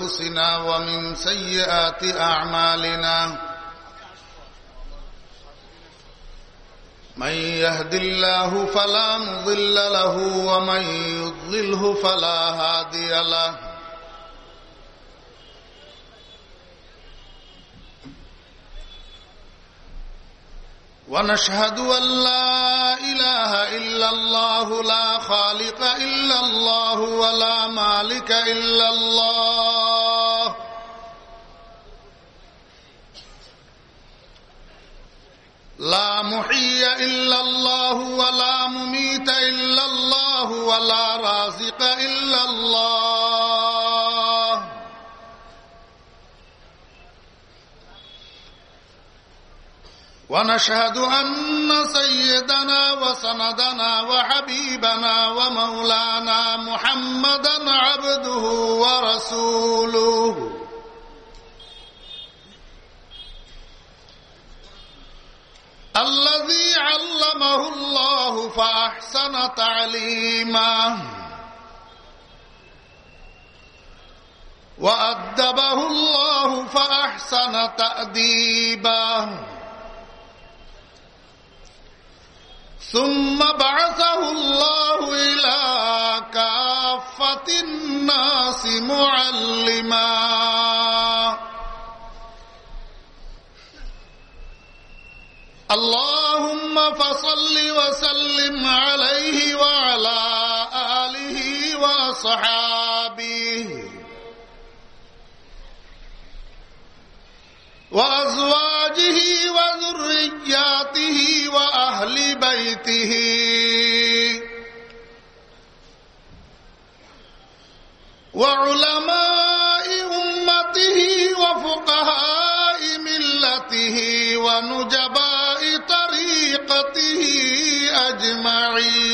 أنفسنا ومن سيئات أعمالنا. من يهد الله فلا مضل له ومن يضلله فلا هادي له. ونشهد أن لا إله إلا الله لا خالق إلا الله ولا مالك إلا الله. لا محيي إلا الله ولا مميت إلا الله ولا رازق إلا الله. ونشهد أن سيدنا وسندنا وحبيبنا ومولانا محمدا عبده ورسوله. الذي علمه الله فأحسن تعليمه وأدبه الله فأحسن تأديبه ثم بعثه الله إلى كافة الناس معلما. اللهم فصل وسلم عليه وعلى آله وأصحابه. وأزواجه وذرياته وأهل بيته. وعلماء أمته وفقهاء ملته ونجباء طريقته أجمعين.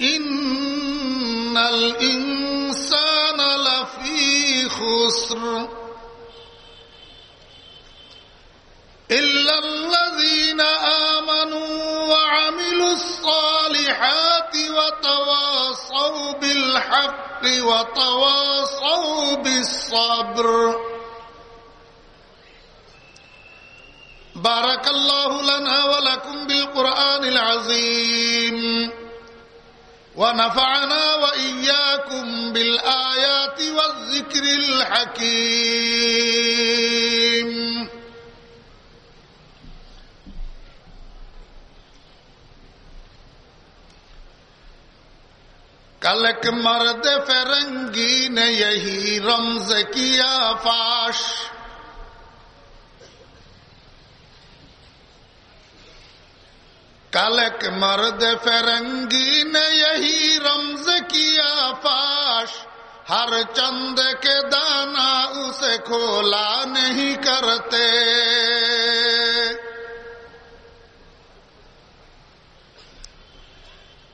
إن الإنسان لفي خسر إلا الذين آمنوا وعملوا الصالحات وتواصوا بالحق وتواصوا بالصبر. بارك الله لنا ولكم بالقرآن العظيم. ونفعنا وإياكم بالآيات والذكر الحكيم. کلک مرد فرنجين يهي رمزك يا فاش کلک مرد فرنگی نے یہی رمز کیا پاش ہر چند کے دانا اسے کھولا نہیں کرتے۔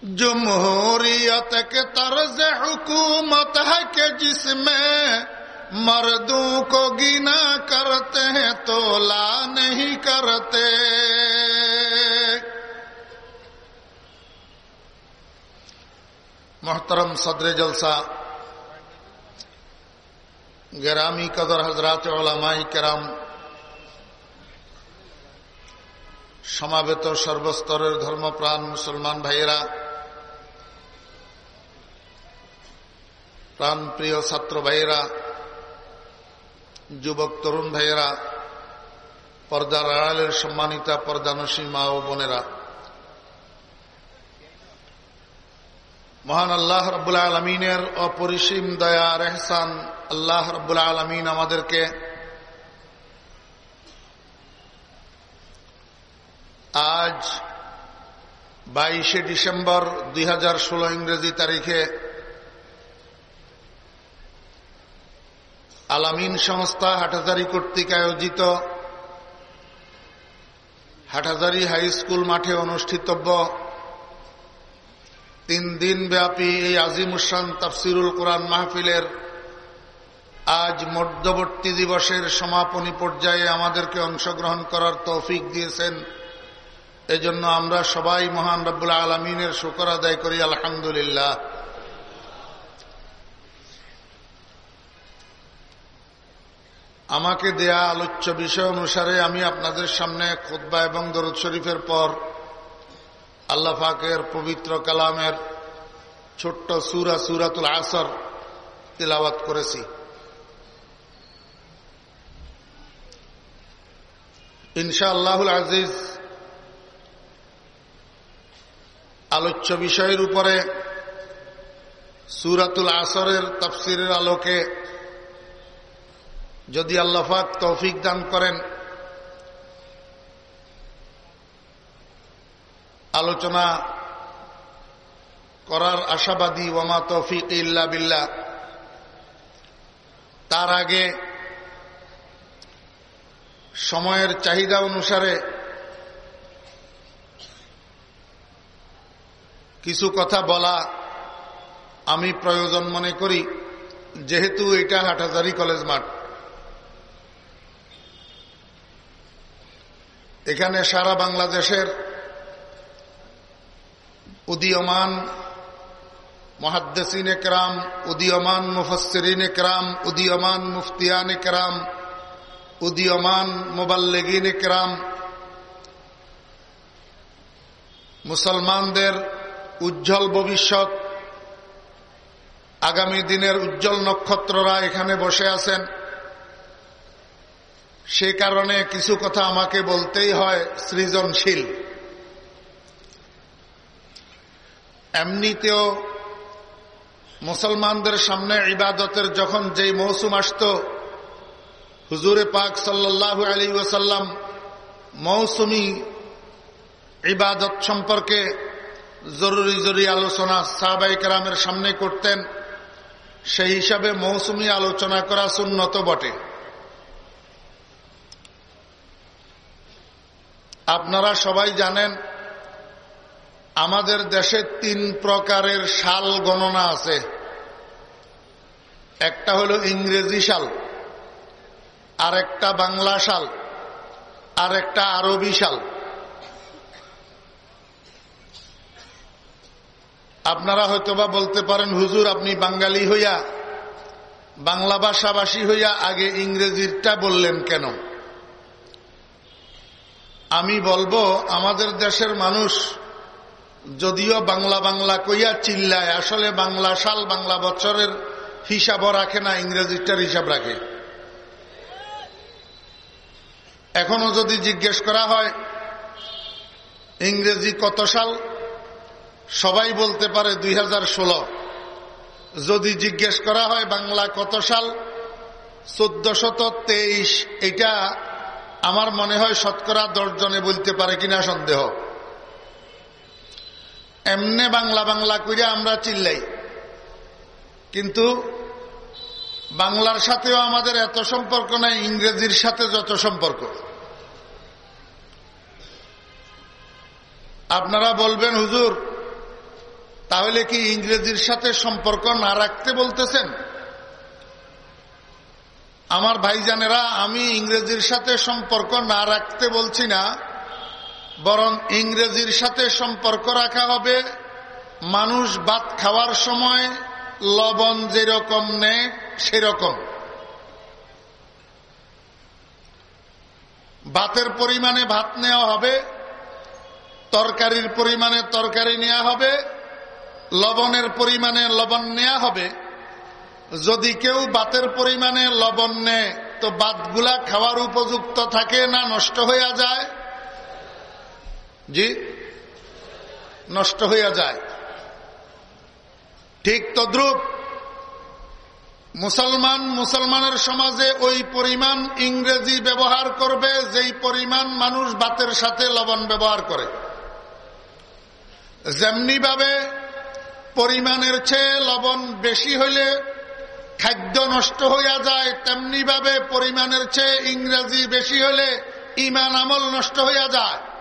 جمہوریت کے طرز حکومت ہے کہ جس میں مردوں کو گنا کرتے ہیں تولا نہیں کرتے۔ মোহতরম সদরে জলসা গেরামি কদর হজরাত ওলামাই কেরাম সমাবেত সর্বস্তরের ধর্মপ্রাণ মুসলমান ভাইয়েরা প্রাণপ্রিয় ছাত্র ভাইয়েরা যুবক তরুণ ভাইয়েরা পর্দার আড়ালের সম্মানিতা পর্দানসী মা ও বোনেরা মহান আল্লাহ রবুল্লা আলমিনের অপরিসীম দয়া রেহসান আল্লাহ রবুল্লা আলমিন আমাদেরকে আজ বাইশে ডিসেম্বর দুই হাজার ষোলো ইংরেজি তারিখে আলামিন সংস্থা হাটাজারি কর্তৃক আয়োজিত হাটাজারি হাই স্কুল মাঠে অনুষ্ঠিতব্য তিন দিন ব্যাপী এই আজিমুসান তাফসিরুল কোরআন মাহফিলের আজ মধ্যবর্তী দিবসের সমাপনী পর্যায়ে আমাদেরকে অংশগ্রহণ করার তৌফিক দিয়েছেন। এজন্য আমরা সবাই মহান রব্বুল্লা আলমিনের শুকর আদায় করি, আলহামদুলিল্লাহ। আমাকে দেয়া আলোচ্য বিষয় অনুসারে আমি আপনাদের সামনে খোদ্া এবং দরুদ শরীফের পর আল্লাহ ফাকের পবিত্র কালামের ছোট্ট সুরা সুরাতুল আসর তিলাবাত করেছি। ইনশা আল্লাহুল আজিজ, আলোচ্য বিষয়ের উপরে সুরাতুল আসরের তফসিরের আলোকে যদি আল্লাহাক তৌফিক দান করেন আলোচনা করার আশাবাদী ওমা তৌফিক ইল্লা বিল্লা তার আগে সময়ের চাহিদা অনুসারে কিছু কথা বলা আমি প্রয়োজন মনে করি, যেহেতু এটা হাটাজারি কলেজ মাঠ। এখানে সারা বাংলাদেশের উদীয়মান মহাদ্দেসিন একরাম, উদীয়মান মুফসরিন একরাম, উদীয়মান মুফতিয়ান একরাম, উদীয়মান মোবাল্লেগিন একরাম। মুসলমানদের উজ্জ্বল ভবিষ্যৎ, আগামী দিনের উজ্জ্বল নক্ষত্ররা এখানে বসে আছেন। সে কারণে কিছু কথা আমাকে বলতেই হয় সৃজনশীল। এমনিতেও মুসলমানদের সামনে ইবাদতের যখন যেই মৌসুম আসত, হুজুরে পাক সাল্লাহ আলী ওসাল্লাম মৌসুমি ইবাদত সম্পর্কে জরুরি জরুরি আলোচনা সাহবাই কালামের সামনে করতেন। সেই হিসাবে মৌসুমি আলোচনা করা সুন্নত বটে। আপনারা সবাই জানেন আমাদের দেশে তিন প্রকারের সাল গণনা আছে। একটা হলো ইংরেজি সাল আর একটা বাংলা সাল আর একটা আরবি সাল আপনারা হয়তোবা বলতে পারেন, হুজুর, আপনি বাঙালি হইয়া, বাংলা ভাষাভাষী হইয়া আগে ইংরেজিরটা বললেন কেন? আমি বলব, আমাদের দেশের মানুষ যদিও বাংলা বাংলা কইয়া চিল্লায়, আসলে বাংলা সাল বাংলা বছরের হিসাবও রাখে না, ইংরেজিটার হিসাব রাখে। এখনও যদি জিজ্ঞেস করা হয়, ইংরেজি কত সাল? সবাই বলতে পারে দুই হাজার ষোলো। যদি জিজ্ঞেস করা হয় বাংলা কত সাল? চোদ্দশত তেইশ। এটা আমার মনে হয় শতকরা দশজনে বলতে পারে কিনা সন্দেহ। এমনে বাংলা বাংলা করে আমরা চিল্লাই। কিন্তু বাংলার সাথেও আমাদের এত সম্পর্ক নাই, ইংরেজির সাথে যত সম্পর্ক। আপনারা বলবেন, হুজুর, তাহলে কি ইংরেজির সাথে সম্পর্ক না রাখতে বলতেছেন? আমার ভাইজানেরা, আমি ইংরেজির সাথে সম্পর্ক না রাখতে বলছি না। বরং ইংরেজির সাথে সম্পর্ক রাখা হবে। মানুষ ভাত খাওয়ার সময় লবণ যেরকম নেয়, সেরকম। ভাতের পরিমাণে ভাত নেওয়া হবে, তরকারির পরিমাণে তরকারি নেওয়া হবে, লবণের পরিমাণে লবণ নেওয়া হবে। যদি কেউ বাতের পরিমাণে লবণ নেয়, তো বাতগুলা খাওয়ার উপযুক্ত থাকে না, নষ্ট হইয়া যায়। জি? নষ্ট হইয়া যায়। ঠিক তদ্রুপ মুসলমান মুসলমানের সমাজে ওই পরিমাণ ইংরেজি ব্যবহার করবে, যেই পরিমাণ মানুষ বাতের সাথে লবণ ব্যবহার করে। যেমনি ভাবে পরিমাণের চেয়ে লবণ বেশি হইলে খাদ্য নষ্ট হইয়া যায় তেমনি ভাবে পরিমাণের চেয়ে ইংরেজি বেশি হলে ইমান আমল নষ্ট হইয়া যায়।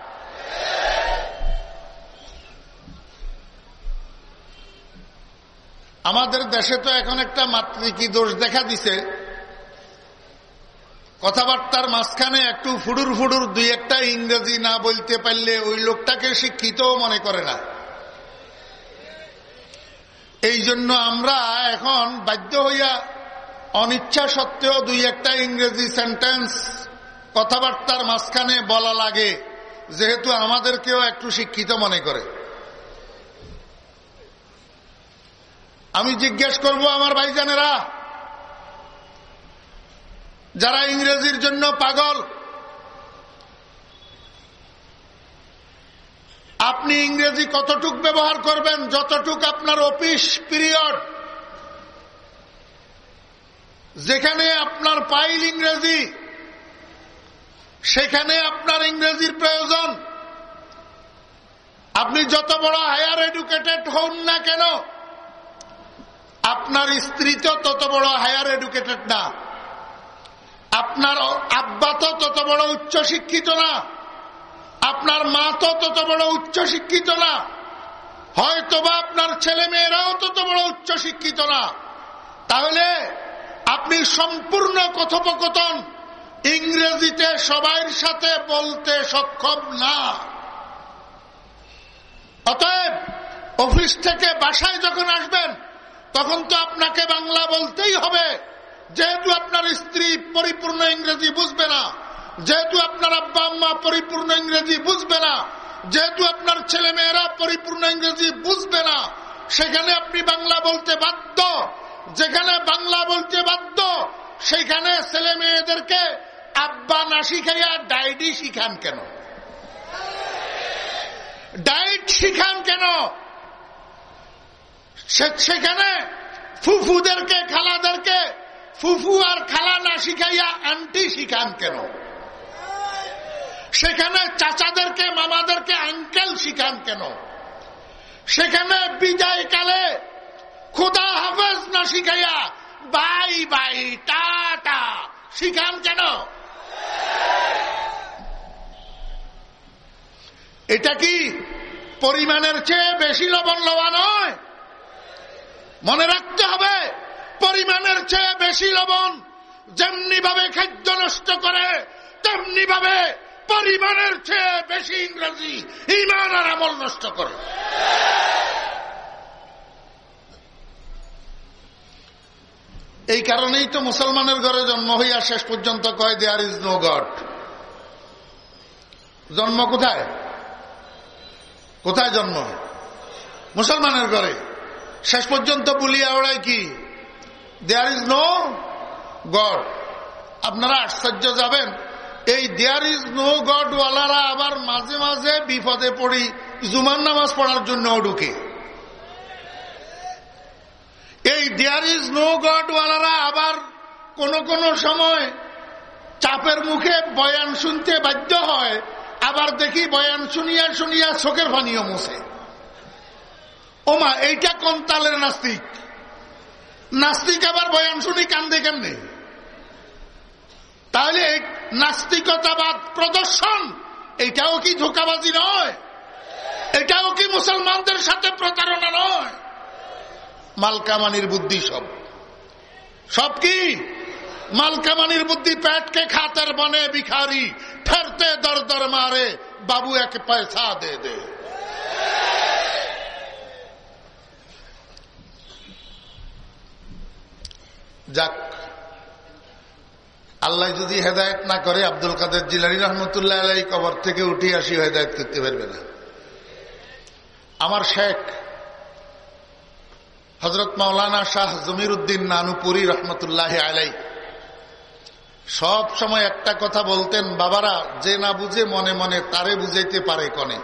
আমাদের দেশে তো এখন একটা মাতৃকি দোষ দেখা দিছে। কথাবার্তার মাঝখানে একটু ফুডুর ফুডুর দুই একটা ইংরেজি না বলতে পারলে ওই লোকটাকে শিক্ষিত মনে করে না। এই জন্য আমরা এখন বাধ্য হইয়া অনিচ্ছা সত্ত্বেও দুই একটা ইংরেজি সেন্টেন্স কথাবার্তার মাঝখানে বলা লাগে। যেহেতু আমাদেরকেও একটু শিক্ষিত মনে করে। আমি জিজ্ঞেস করব আমার ভাইজানেরা, যারা ইংরেজির জন্য পাগল, আপনি ইংরেজি কতটুক ব্যবহার করবেন, যতটুক আপনার অফিস পিরিয়ড, যেখানে আপনার পাইল ইংরেজি সেখানে আপনার ইংরেজির প্রয়োজন। আপনি যত বড় হায়ার এডুকেটেড হন না কেন, আপনার স্ত্রী তো তত বড় হায়ার এডুকেটেড না। আপনার আব্বা তো তত বড় উচ্চ শিক্ষিত না। আপনার মা তো তত বড় উচ্চ শিক্ষিত না। হয়তোবা আপনার ছেলে মেয়েরাও তত বড় উচ্চ শিক্ষিত না। তাহলে আপনি সম্পূর্ণ কথোপকথন ইংরেজিতে সবাইয়ের সাথে বলতে সক্ষম না। অতএব অফিস থেকে বাসায় যখন আসবেন, তখন তো আপনাকে বাংলা বলতেই হবে। যেহেতু আপনার স্ত্রী পরিপূর্ণ ইংরেজি বুঝবে না, যেহেতু আপনার আব্বা আম্মা পরিপূর্ণ ইংরেজি বুঝবে না, যেহেতু আপনার ছেলে মেয়েরা পরিপূর্ণ ইংরেজি বুঝবে না, সেখানে আপনি বাংলা বলতে বাধ্য। যেখানে বাংলা বলতে বাধ্য, সেখানে ছেলে মেয়েদেরকে আব্বা না শিখাইয়া ডায়েটি শিখান কেন? ডায়েট শিখান কেন? সেখানে ফুফুদেরকে, খালাদেরকে ফুফু আর খালা না শিখাইয়া আন্টি শিখান কেন? সেখানে চাচাদেরকে, মামাদেরকে আঙ্কেল শিখান কেন? সেখানে বিদায় কালে খুদা হাফেজ না শিখাইয়া বাই বাই, টাটা, শিখান কেন? এটা কি পরিমাণের চেয়ে বেশি লবণ লওয়া নয়? মনে রাখতে হবে, পরিমাণের চেয়ে বেশি লবণ যেমনি ভাবে খাদ্য নষ্ট করে তেমনি ভাবে পরিমাণের চেয়ে বেশি ইংরেজি, ইমান আর আমল নষ্ট করে। এই কারণেই তো মুসলমানের ঘরে জন্ম হইয়া শেষ পর্যন্ত কয় দেয়ার ইজ নো গড জন্ম কোথায়? কোথায় জন্ম? মুসলমানের ঘরে। শেষ পর্যন্ত বলিয়া ওড়ায় কি? দেয়ার ইজ নো গড আপনারা আশ্চর্য যাবেন, এই দেয়ার ইজ নো গডওয়ালারা আবার মাঝে মাঝে বিপদে পড়ি, জুমার নামাজ পড়ার জন্য ঢুকে। এই দেয়ার ইজ নো গড ওয়ালারা আবার কোন কোন সময় চাপের মুখে বয়ান শুনতে বাধ্য হয়, আবার দেখি বয়ান শুনিয়া শুনিয়া চোখের পানিও মুছে। ওমা, এইটা কোন তালের নাস্তিক? নাস্তিক আবার বয়ান শুনি কান্দে কেমনে? তাহলে নাস্তিকতাবাদ প্রদর্শন, এটাও কি ধোকাবাজি নয়? এটাও কি মুসলমানদের সাথে প্রতারণা নয়? মালকামানির বুদ্ধি সব। সব কি? মালকামানির বুদ্ধি পেটকে খাতের বনে ভিখারি ঠেরতে দর দর মারে, বাবু এক পয়সা দে দে। যাক, আল্লাহ যদি হেদায়ত না করে, আব্দুল কাদের জিলানি রহমতুল্লাহ আলাই কবর থেকে উঠে আসি, হেদায়ত করতে পারবে না। আমার শেখ হজরত মাওলানা শাহ জমির উদ্দিন নানুপুরি রহমতুল্লাহ আলাই সব সময় একটা কথা বলতেন, বাবারা, যে না বুঝে মনে মনে তারে বুঝাইতে পারে কনে।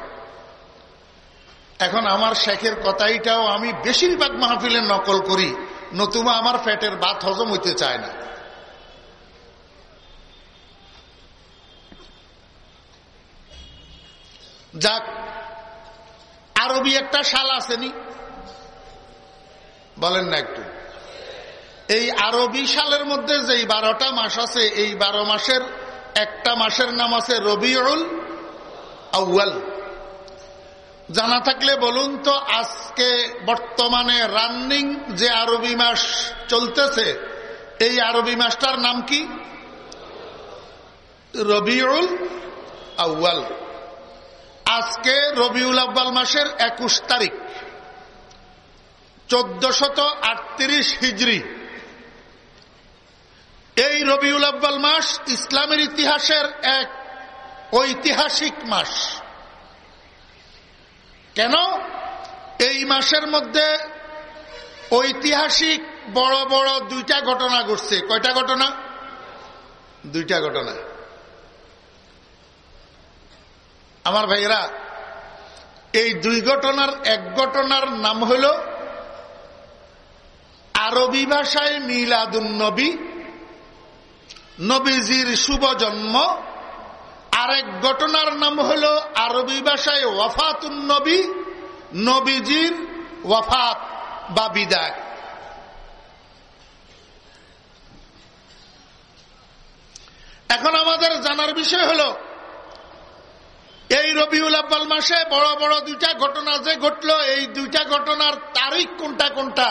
এখন আমার শেখের কথাইটাও আমি বেশিরভাগ মাহফিলে নকল করি, নতুবা আমার ফ্যাটের বাত হজম হইতে চায় না। যাক, আরবি একটা শাল আসেনি। বলেন না একটু। এই আরবি সালের মধ্যে যেই বারোটা মাস আছে, এই বারো মাসের একটা মাসের নাম আছে রবিউল আউ্য়াল। জানা থাকলে বলুন তো, আজকে বর্তমানে রানিং যে আরবি মাস চলতেছে, এই আরবি মাসটার নাম কি? রবিউল আউ্য়াল। আজকে রবিউল আব্বাল মাসের একুশ তারিখ। চোদ্দশত আটত্রিশ হিজড়ি এই রবিউল আব্বাল মাস ইসলামের ইতিহাসের এক ঐতিহাসিক মাস। কেন? এই মাসের মধ্যে ঐতিহাসিক বড় বড় দুইটা ঘটনা ঘটছে। কয়টা ঘটনা? দুইটা ঘটনা। আমার ভাইয়েরা, এই দুই ঘটনার এক ঘটনার নাম হল আরবি ভাষায় মিলাদুন নবী নবীজির শুভ জন্ম। আরেক ঘটনার নাম হল আরবি ভাষায় ওয়াফাতুন নবী নবীজির ওয়াফাত বা বিদায়। এখন আমাদের জানার বিষয় হল, এই রবিউল আব্বাল মাসে বড় বড় দুইটা ঘটনা যে ঘটল, এই দুইটা ঘটনার তারিখ কোনটা কোনটা?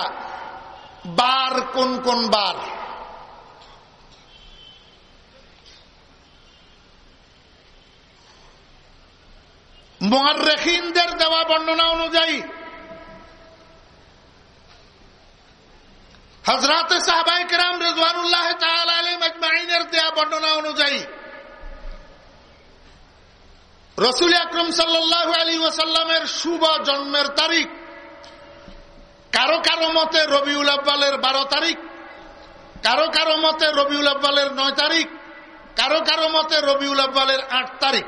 বার কোন কোন বার? মোয়ারেখিনদের দেওয়া বর্ণনা অনুযায়ী হজরত সাহবাই কেরাম রেজওয়ানুল্লাহ মজমাইনের দেওয়া বর্ণনা অনুযায়ী, রসুল আকরম সাল্লাহ আলী ওসাল্লামের শুভ জন্মের তারিখ কারও কারও মতে রবিউল আব্বালের বারো তারিখ, কারও কারও মতে রবিউল আব্বালের নয় তারিখ, কারও কারও মতে রবিউল আব্বালের আট তারিখ।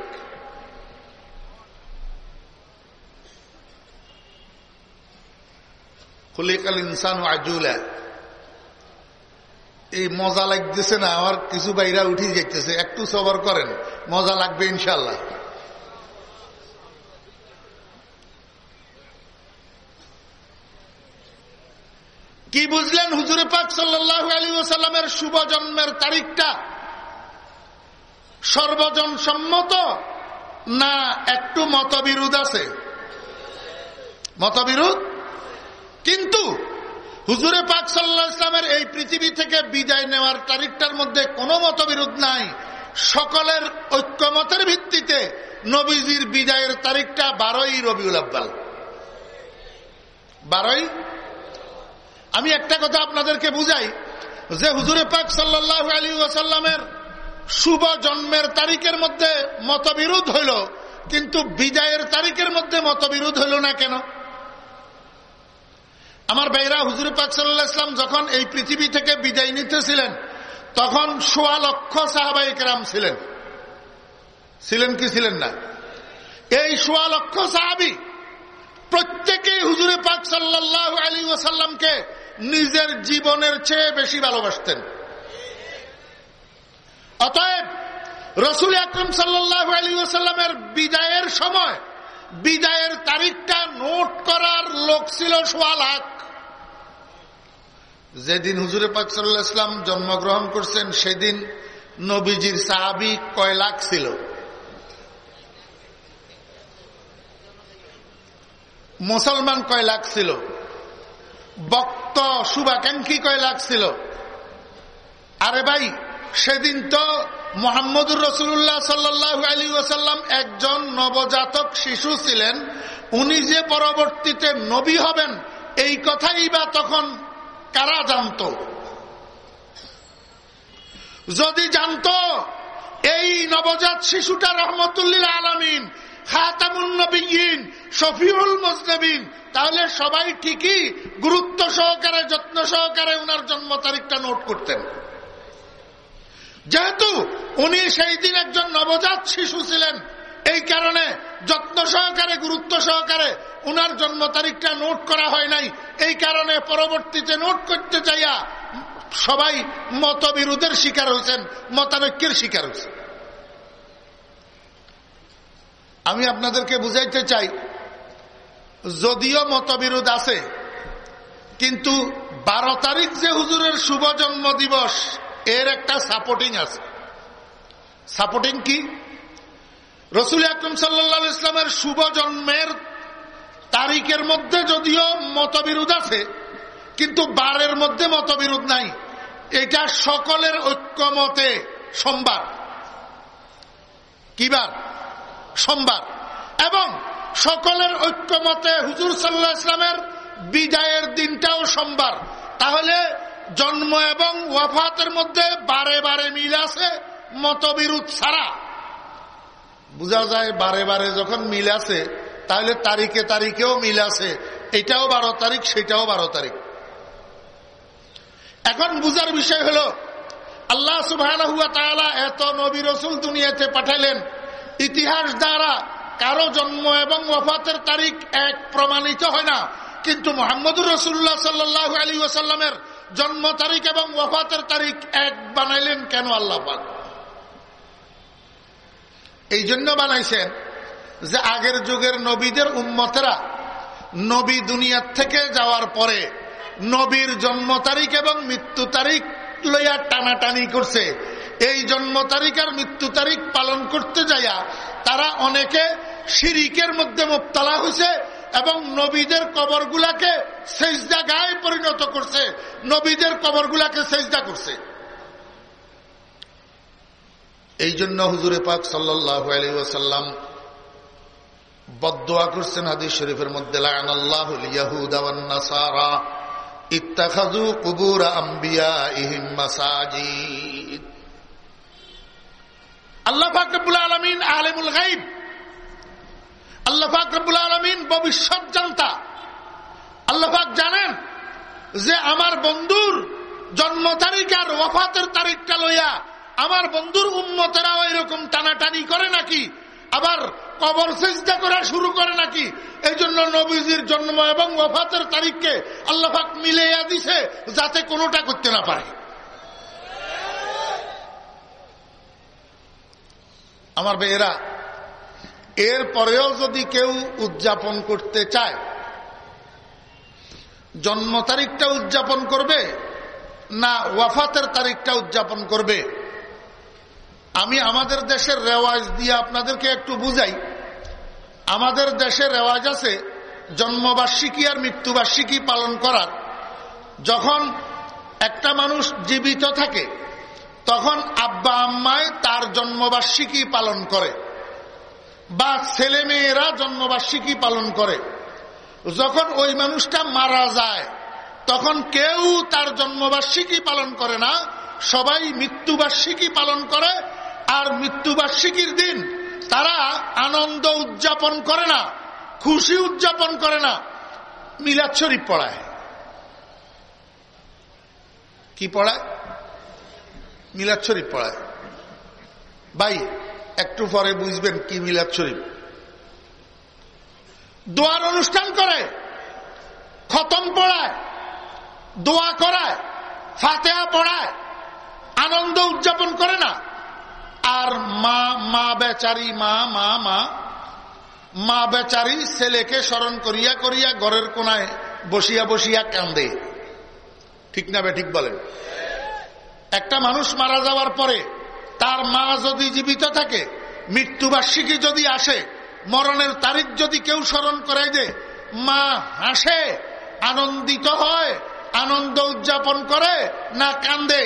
খুলিকাল ইনসান আজুলা। এই মজা লাগতেছে না আমার কিছু বাইরা উঠি যাইতেছে, একটু সবর করেন, মজা লাগবে ইনশাল্লাহ কি বুঝলেন হুজুরে পাক সাল্লাহ আলী ওসাল্লামের শুভ জন্মের তারিখটা? সর্বজন সম্মত না একটু মতবিরোধ আছে? মতবিরোধ? কিন্তু হুজুরে পাক সাল্লাহ ইসলামের এই পৃথিবী থেকে বিদায় নেওয়ার তারিখটার মধ্যে কোনো মতবিরোধ নাই। সকলের ঐক্যমতের ভিত্তিতে নবীজির বিদায়ের তারিখটা বারোই রবিউল আব্বাল। বারোই আমি একটা কথা আপনাদেরকে বুঝাই, যে হুজুরে পাক সাল্লাহ আলী ওয়াসাল্লামের শুভ জন্মের তারিখের মধ্যে মতবিরোধ হইল, কিন্তু বিদায়ের তারিখের মধ্যে মতবিরোধ হইল না কেন? আমার ভাইরা হুজুর পাক সাল্লাহ ইসলাম যখন এই পৃথিবী থেকে বিদায় নিতেছিলেন, তখন সোয়া লক্ষ সাহাবাই কেরাম ছিলেন। ছিলেন কি ছিলেন না? এই সোয়া লক্ষ সাহাবি প্রত্যেকেই হুজুরে পাক সাল্লাহ আলী ওসাল্লামকে নিজের জীবনের চেয়ে বেশি ভালোবাসতেন। অতএব রসুল আকরম সাল্লাহ আলী বিদায়ের সময়, বিদায়ের তারিখটা নোট করার লোক ছিল সোয়া লাখ যেদিন হুজুরে পাক জন্মগ্রহণ করছেন, সেদিন নবীজির সাহাবি কয় লাখ ছিল। মুসলমান কয় লাখ ছিল। বক্ত শুভাকাঙ্ক্ষী কয় লাগছিল? আরে ভাই, সেদিন তো মোহাম্মদুর রসুল্লাহ সাল্লাহ আলী ওসাল্লাম একজন নবজাতক শিশু ছিলেন। উনি যে পরবর্তীতে নবী হবেন, এই কথাই বা তখন কারা জানত? যদি জানত, এই নবজাত শিশুটা রহমতুল্লিল আলমিন শফিউল তাহলে সবাই ঠিকই গুরুত্ব সহকারে, যত্ন সহকারে উনার জন্ম তারিখটা নোট করতেন। যেহেতু উনি সেই দিন একজন নবজাত শিশু ছিলেন, এই কারণে যত্ন সহকারে, গুরুত্ব সহকারে উনার জন্ম তারিখটা নোট করা হয় নাই। এই কারণে পরবর্তীতে নোট করতে চাইয়া সবাই মতবিরোধের শিকার হয়েছেন, মতানৈক্যের শিকার হয়েছেন। আমি আপনাদেরকে বুঝাইতে চাই, যদিও মতবিরোধ আছে, কিন্তু বারো তারিখ যে হুজুরের শুভ জন্ম দিবস এর একটা সাপোর্টিং আছে। সাপোর্টিং কি? রসুল আকরম সাল্লা ইসলামের শুভ জন্মের তারিখের মধ্যে যদিও মতবিরোধ আছে, কিন্তু বারের মধ্যে মতবিরোধ নাই। এটা সকলের ঐক্যমতে সোমবার। কিবার সোমবার এবং সকলের ঐক্যমতে হুজুর সাল্লাহ ইসলামের বিদায়ের দিনটাও সোমবার। তাহলে জন্ম এবং ওয়াফাতের মধ্যে বারে বারে মিল আছে, মতবিরোধ ছাড়া। বোঝা যায় বারে বারে যখন মিল আছে, তাহলে তারিখে তারিখেও মিল আছে। এটাও বারো তারিখ, সেটাও বারো তারিখ। এখন বুঝার বিষয় হলো, আল্লাহ সুবাহ এত নবী রসুল দুনিয়াতে পাঠালেন। ইতিহাস দ্বারা কারও জন্ম এবং ওফাতের তারিখ এক প্রমাণিত হয় না। কিন্তু মোহাম্মদুর রসুল্লাহ সাল্লাহ আলী ওসাল্লামের জন্ম তারিখ এবং ওফাতের তারিখ এক বানাইলেন কেন আল্লাহ এই জন্য বানাইছেন যে আগের যুগের নবীদের উম্মতেরা নবী দুনিয়ার থেকে যাওয়ার পরে নবীর জন্ম তারিখ এবং মৃত্যু তারিখ লইয়া টানাটানি করছে। এই জন্ম তারিখ আর মৃত্যু তারিখ পালন করতে যাইয়া তারা অনেকে শিরিকের মধ্যে মোবতলা হয়েছে এবং নবীদের কবরগুলাকে সেজদা গায়ে পরিণত করছে। নবীদের কবরগুলাকে সেজদা করছে। এই জন্য হুজুরে পাক সাল্লাহ আলী বদোয়া করছেন হাদিস শরীফের মধ্যে ইত্তাখাজু কুবুর আম্বিয়া ইহিম মাসাজিদ। আল্লাহ ফাকরুল আলমিন আলেমুল গাইব আল্লাহ ফাকরুল আলমিন ভবিষ্যৎ জানতা। আল্লাহ জানেন যে আমার বন্ধুর জন্ম তারিখ আর ওফাতের তারিখটা লইয়া আমার বন্ধুর উন্মতেরাও এরকম টানাটানি করে নাকি? আবার কবর চেষ্টা করা শুরু করে নাকি? এই জন্য নবীজির জন্ম এবং ওফাতের তারিখকে আল্লাহাক মিলাইয়া দিছে যাতে কোনোটা করতে না পারে। আমার বেয়েরা এর পরেও যদি কেউ উদযাপন করতে চায়, জন্ম তারিখটা উদযাপন করবে না ওয়াফাতের তারিখটা উদযাপন করবে? আমি আমাদের দেশের রেওয়াজ দিয়ে আপনাদেরকে একটু বুঝাই। আমাদের দেশের রেওয়াজ আছে, জন্মবার্ষিকী আর মৃত্যুবার্ষিকী পালন করার। যখন একটা মানুষ জীবিত থাকে তখন আব্বা আম্মায় তার জন্মবার্ষিকী পালন করে। বা ছেলে মেয়েরা জন্মবার্ষিকী পালন করে। যখন ওই মানুষটা মারা যায়, তখন কেউ তার জন্মবার্ষিকী পালন করে না। সবাই মৃত্যুবার্ষিকী পালন করে আর মৃত্যুবার্ষিকীর দিন তারা আনন্দ উদযাপন করে না, খুশি উদযাপন করে না। মিলাদ শরীফ পড়ায়। কি পড়ায়? মিলাদ শরীফ পড়ায়। ভাই, একটু পরে বুঝবেন কি মিলাদ শরীফ দোয়ার অনুষ্ঠান করে, খতম পড়ায়, দোয়া করায়, ফাতেহা পড়ায়, আনন্দ উদযাপন করে না। আর মা মা বেচারি, মা মা মা মা বেচারি ছেলেকে স্মরণ করিয়া করিয়া ঘরের কোনায় বসিয়া বসিয়া কান্দে। ঠিক না বে, ঠিক বলেন। একটা মানুষ মারা যাওয়ার পরে তার মা যদি জীবিত থাকে, মৃত্যুবার্ষিকী যদি আসে, মরণের তারিখ যদি কেউ স্মরণ করে যে মা হাসে, আনন্দিত হয়, আনন্দ উদযাপন করে, না কান্দে।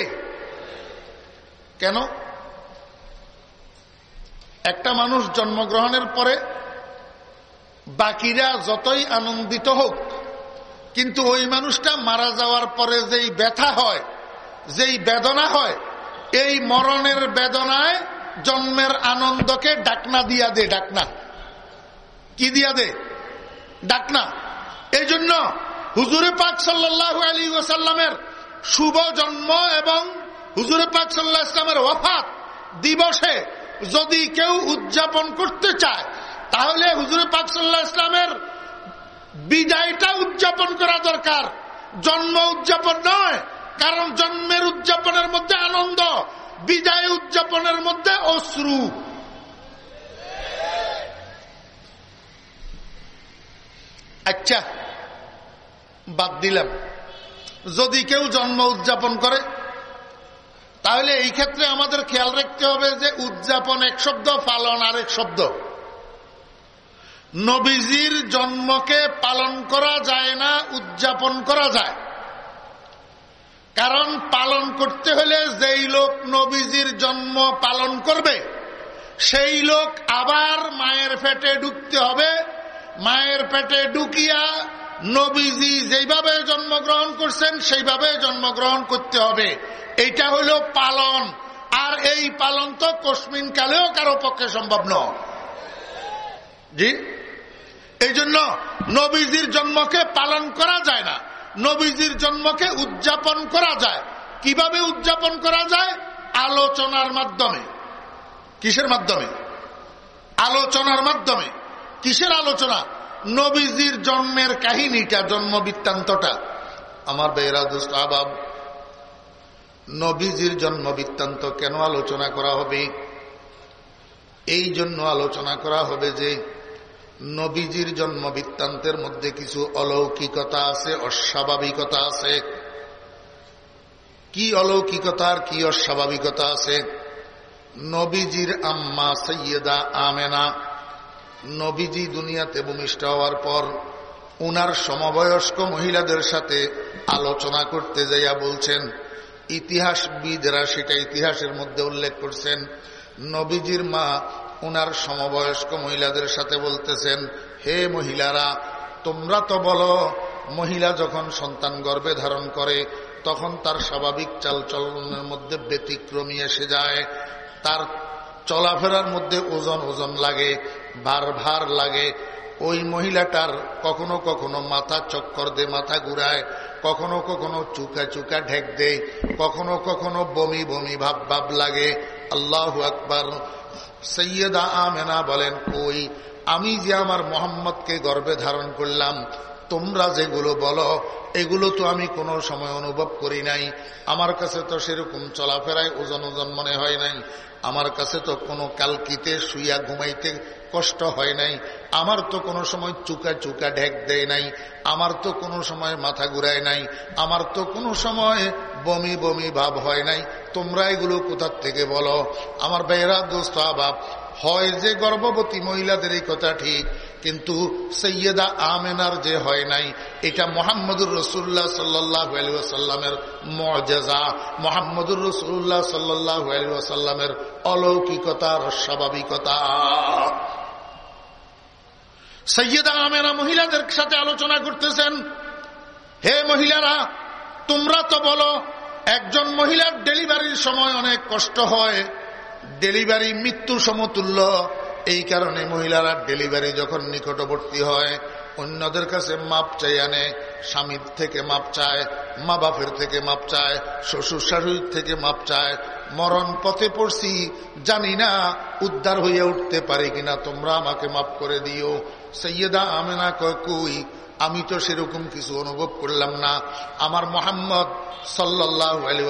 কেন? একটা মানুষ জন্মগ্রহণের পরে বাকিরা যতই আনন্দিত হোক, কিন্তু ওই মানুষটা মারা যাওয়ার পরে যেই ব্যথা হয় যেই বেদনা হয়, এই মরণের বেদনায় জন্মের আনন্দকে ডাকনা দিয়া দে, ডাকনা। কি দিয়া দে? ডাকনা। এই জন্য হুজুরে পাক সাল্লাহ আলী ওসাল্লামের শুভ জন্ম এবং হুজুরে পাক সাল্লাহ ইসলামের ওফাত দিবসে যদি কেউ উদযাপন করতে চায়, তাহলে হুজুরে পাক সাল্লাহ ইসলামের বিদায়টা উদযাপন করা দরকার। জন্ম উদযাপন নয় কারণ জন্মের উদযাপনের মধ্যে আনন্দ বিদায় উদযাপনের মধ্যে অশ্রু। আচ্ছা বাদ দিলাম। যদি কেউ জন্ম উদযাপন করে, তাহলে এই ক্ষেত্রে আমাদের খেয়াল রাখতে হবে যে উদযাপন এক শব্দ, পালন আরেক শব্দ। নবীজির জন্মকে পালন করা যায় না, উদযাপন করা যায়। কারণ পালন করতে হলে যেই লোক নবীজির জন্ম পালন করবে, সেই লোক আবার মায়ের পেটে ঢুকতে হবে। মায়ের পেটে ঢুকিয়া নবীজি যেইভাবে জন্মগ্রহণ করছেন, সেইভাবে জন্মগ্রহণ করতে হবে। এটা হলো পালন। আর এই পালন তো কসমিন কালেও কারও পক্ষে সম্ভব নয়। জি? এই জন্য নবীজির জন্মকে পালন করা যায় না। নবীজির জন্মকে উদযাপন করা যায়। কীভাবে উদযাপন করা যায়? আলোচনার মাধ্যমে। কিসের মাধ্যমে? আলোচনার মাধ্যমে। কিসের আলোচনা? নবীজির জন্মের কাহিনীটা, জন্ম বৃত্তান্তটা। আমার বেহরাদুস আবাব, নবীজির জন্ম বৃত্তান্ত কেন আলোচনা করা হবে? এই জন্য আলোচনা করা হবে যে নবীজির জন্ম বৃত্তান্তের মধ্যে কিছু অলৌকিকতা আছে, অস্বাভাবিকতা আছে। কি অলৌকিকতা আর কি অস্বাভাবিকতা আছে? নবীজির আম্মা সৈয়দা আমেনা, নবীজি দুনিয়াতে ভূমিষ্ঠ হওয়ার পর উনার সমবয়স্ক মহিলাদের সাথে আলোচনা করতে যাইয়া বলছেন, ইতিহাসবিদরা সেটা ইতিহাসের মধ্যে উল্লেখ করছেন, নবীজির মা উনার সমবয়স্ক মহিলাদের সাথে বলতেছেন, হে মহিলারা, তোমরা তো বলো, মহিলা যখন সন্তান গর্ভে ধারণ করে, তখন তার স্বাভাবিক চালচলনের মধ্যে ব্যতিক্রমী এসে যায়। তার চলাফেরার মধ্যে ওজন ওজন লাগে ভার ভার লাগে। ওই মহিলাটার কখনো কখনো মাথা চক্কর দে মাথা ঘুরায়, কখনো কখনো চুকা চুকা ঢেক দেয়, কখনো কখনো বমি বমি ভাব ভাব লাগে। আল্লাহ আকবর। সৈয়দা আমেনা বলেন কই আমি যে আমার মোহাম্মদকে গর্বে ধারণ করলাম, তোমরা যেগুলো বলো, এগুলো তো আমি কোনো সময় অনুভব করি নাই। আমার কাছে তো সেরকম চলাফেরায় ওজন ওজন মনে হয় নাই। আমার কাছে তো কোনো কালকিতে শুইয়া ঘুমাইতে কষ্ট হয় নাই। আমার তো কোনো সময় চুকা চুকা ঢেক দেয় নাই। আমার তো কোনো সময় মাথা ঘুরায় নাই। আমার তো কোনো সময় বমি বমি ভাব হয় নাই। তোমরা এগুলো কোথার থেকে বলো? আমার বেহরা দোস্ত আবাব হয় যে গর্ভবতী মহিলাদের এই কথা ঠিক, কিন্তু সৈয়দা আমেনার যে হয় নাই, এটা মোহাম্মদুর রসুল্লাহ সাল্লাহ মজেজা মোহাম্মদুর রসুল্লাহ সাল্লাহ আলুসাল্লামের অলৌকিকতার স্বাভাবিকতা। সৈয়দা আমেনা মহিলাদের সাথে আলোচনা করতেছেন। হে মহিলারা, তোমরা তো বলো, একজন মহিলার ডেলিভারির সময় অনেক কষ্ট হয়। ডেলিভারি মৃত্যু সমতুল্য। এই কারণে মহিলারা ডেলিভারি যখন নিকটবর্তী হয়, অন্যদের কাছে মাপ চাই আনে স্বামীর থেকে মাপ চায় মা বাপের থেকে মাপ চায় শ্বশুর শাশুড়ির থেকে মাপ চায়। মরণ পথে পড়ছি, জানি না উদ্ধার হয়ে উঠতে পারে কিনা, তোমরা আমাকে মাফ করে দিও। সৈয়দা আমেনা কুই, আমি তো সেরকম কিছু অনুভব করলাম না। আমার মোহাম্মদ সাল্লাহ আলী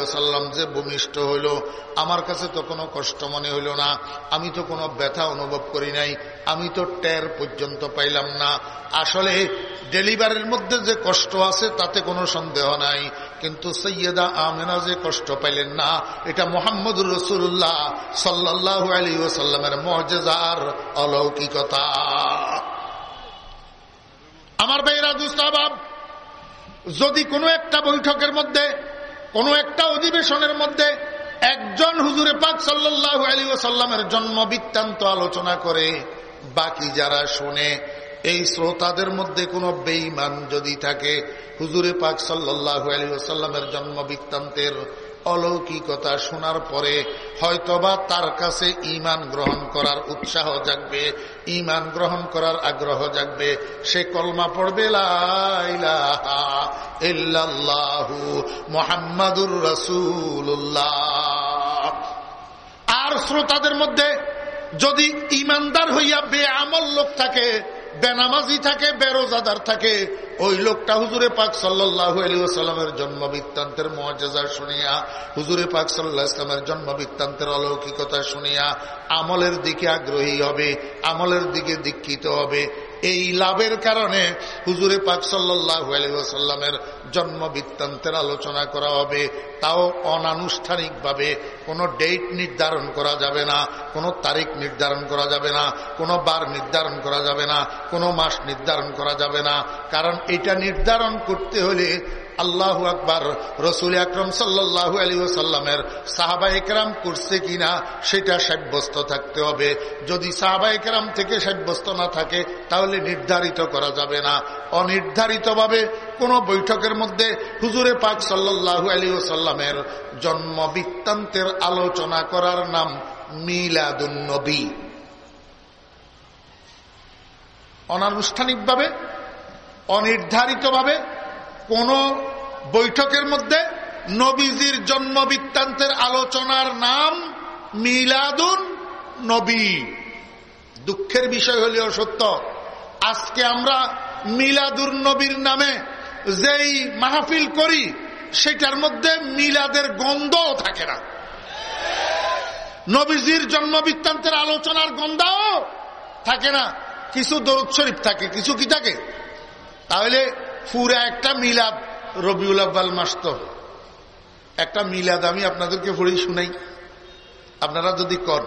যে ভূমিষ্ঠ হইল, আমার কাছে তো কোনো কষ্ট মনে হইল না। আমি তো কোনো ব্যথা অনুভব করি নাই। আমি তো টের পর্যন্ত পাইলাম না। আসলে ডেলিভারির মধ্যে যে কষ্ট আছে, তাতে কোনো সন্দেহ নাই। কিন্তু সৈয়দা আমেনা যে কষ্ট পাইলেন না, এটা মোহাম্মদুর রসুল্লাহ সাল্লাহ আলী ওসাল্লামের মজেজার অলৌকিকতা। আমার ভাইরা দুস্তাবাব যদি কোনো একটা বৈঠকের মধ্যে, কোনো একটা অধিবেশনের মধ্যে একজন হুজুরে পাক সাল্লাহ আলী সাল্লামের জন্ম বৃত্তান্ত আলোচনা করে, বাকি যারা শুনে এই শ্রোতাদের মধ্যে কোনো বেইমান যদি থাকে, হুজুরে পাক সাল্লাহ আলী জন্ম বৃত্তান্তের অলৌকিকতা শোনার পরে হয়তোবা তার কাছে ইমান গ্রহণ করার উৎসাহ জাগবে ইমান গ্রহণ করার আগ্রহ জাগবে। সে কলমা পড়বে মোহাম্মদুর রসুল্লাহ আর শ্রোতাদের মধ্যে যদি ইমানদার হইয়া বে আমল লোক থাকে বেনামাজি থাকে, বেরোজাদার থাকে। ওই লোকটা হুজুরে পাক সাল্লাহামের জন্ম বৃত্তান্তের মর্যাদা শুনিয়া, হুজুরে পাক সাল্লাহ ইসলামের জন্ম বৃত্তান্তের অলৌকিকতা শুনিয়া, আমলের দিকে আগ্রহী হবে, আমলের দিকে দীক্ষিত হবে। এই লাভের কারণে হুজুরে পাক সাল্লামের জন্ম বৃত্তান্তের আলোচনা করা হবে। তাও অনানুষ্ঠানিকভাবে কোনো ডেট নির্ধারণ করা যাবে না, কোনো তারিখ নির্ধারণ করা যাবে না, কোনো বার নির্ধারণ করা যাবে না, কোনো মাস নির্ধারণ করা যাবে না। কারণ এটা নির্ধারণ করতে হলে আল্লাহ আকবার রসুল আকরম সাল্লাহ আলী সাল্লামের সাহাবা একরাম করছে কিনা সেটা সাব্যস্ত থাকতে হবে। যদি সাহাবা একরাম থেকে সাব্যস্ত না থাকে, তাহলে নির্ধারিত করা যাবে না। অনির্ধারিতভাবে কোন বৈঠকের মধ্যে হুজুরে পাক সাল্লাহ আলী সাল্লামের জন্ম বৃত্তান্তের আলোচনা করার নাম মিলাদুন্নবী অনানুষ্ঠানিকভাবে, অনির্ধারিতভাবে কোন বৈঠকের মধ্যে নবীজির জন্ম বৃত্তান্তের আলোচনার নাম মিলাদুন নবী। দুঃখের বিষয় হলেও সত্য, আজকে আমরা মিলাদুর নবীর নামে যেই মাহফিল করি, সেটার মধ্যে মিলাদের গন্ধও থাকে না। নবীজির জন্ম বৃত্তান্তের আলোচনার গন্ধাও থাকে না। কিছু দরুদ শরীফ থাকে, কিছু কি থাকে? তাহলে পুরা একটা মিলাদ রবিউল আব্বাল মাস তো একটা মিলাদ আমি আপনাদেরকে পড়েই শুনাই আপনারা যদি কর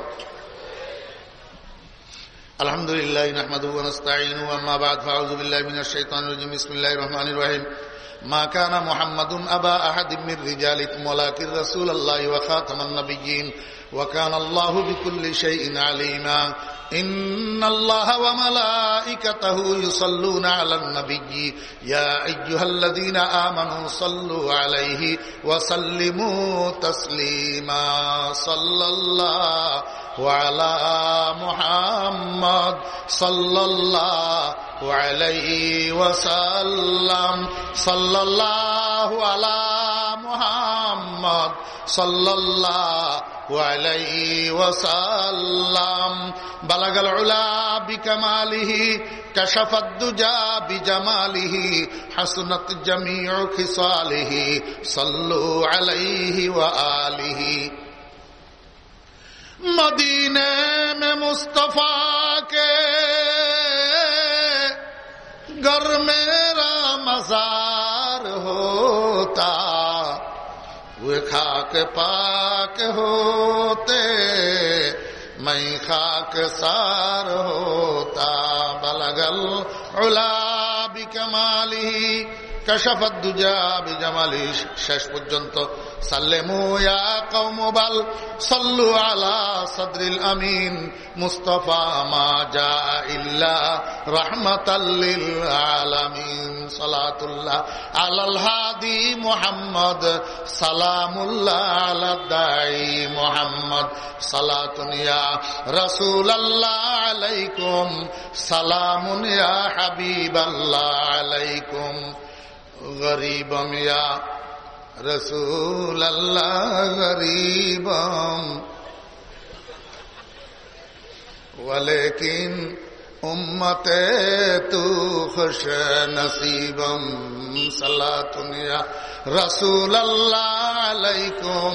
আলহামদুলিল্লাহ ما كان محمد أبا أحد من رجالكم ولكن رسول الله وخاتم النبيين وكان الله بكل شيء عليما. إن الله وملائكته يصلون على النبي. يا أيها الذين آمنوا صلوا عليه وسلموا تسليما. صلى الله وعلى محمد. صلى الله عليه وسلم. صلى الله على محمد. محمد صلى الله عليه وسلم. بلغ العلا بكماله كشف الدجى بجماله، حسنت جميع خصاله. صلوا عليه وآله. مدینہ میں مصطفیٰ کے گھر میرا مزار ہوتا وہ خاک پاک ہوتے میں خاک سار ہوتا بلگل علا بکمالی কশফত দুজা বিজামালি, শেষ পর্যন্ত, সাল্লেমু ইয়া কওমবাল সাল্লু আলা সদরিল আমিন, মুস্তাফা মা জা ইল্লা রাহমাতাল লিল আলামিন, সালাতুল্লাহ আলাল হাদি মুহাম্মদ, সালামুল্লাহ আলা মুহাম্মদ, সালাতুন ইয়া আলাইকুম, সালামুন ইয়া হাবিবাল্লাহ আলাইকুম। غريبم يا رسول الله غريبم ولكن امت تو خوش نصيبم صلاتن يا رسول الله عليكم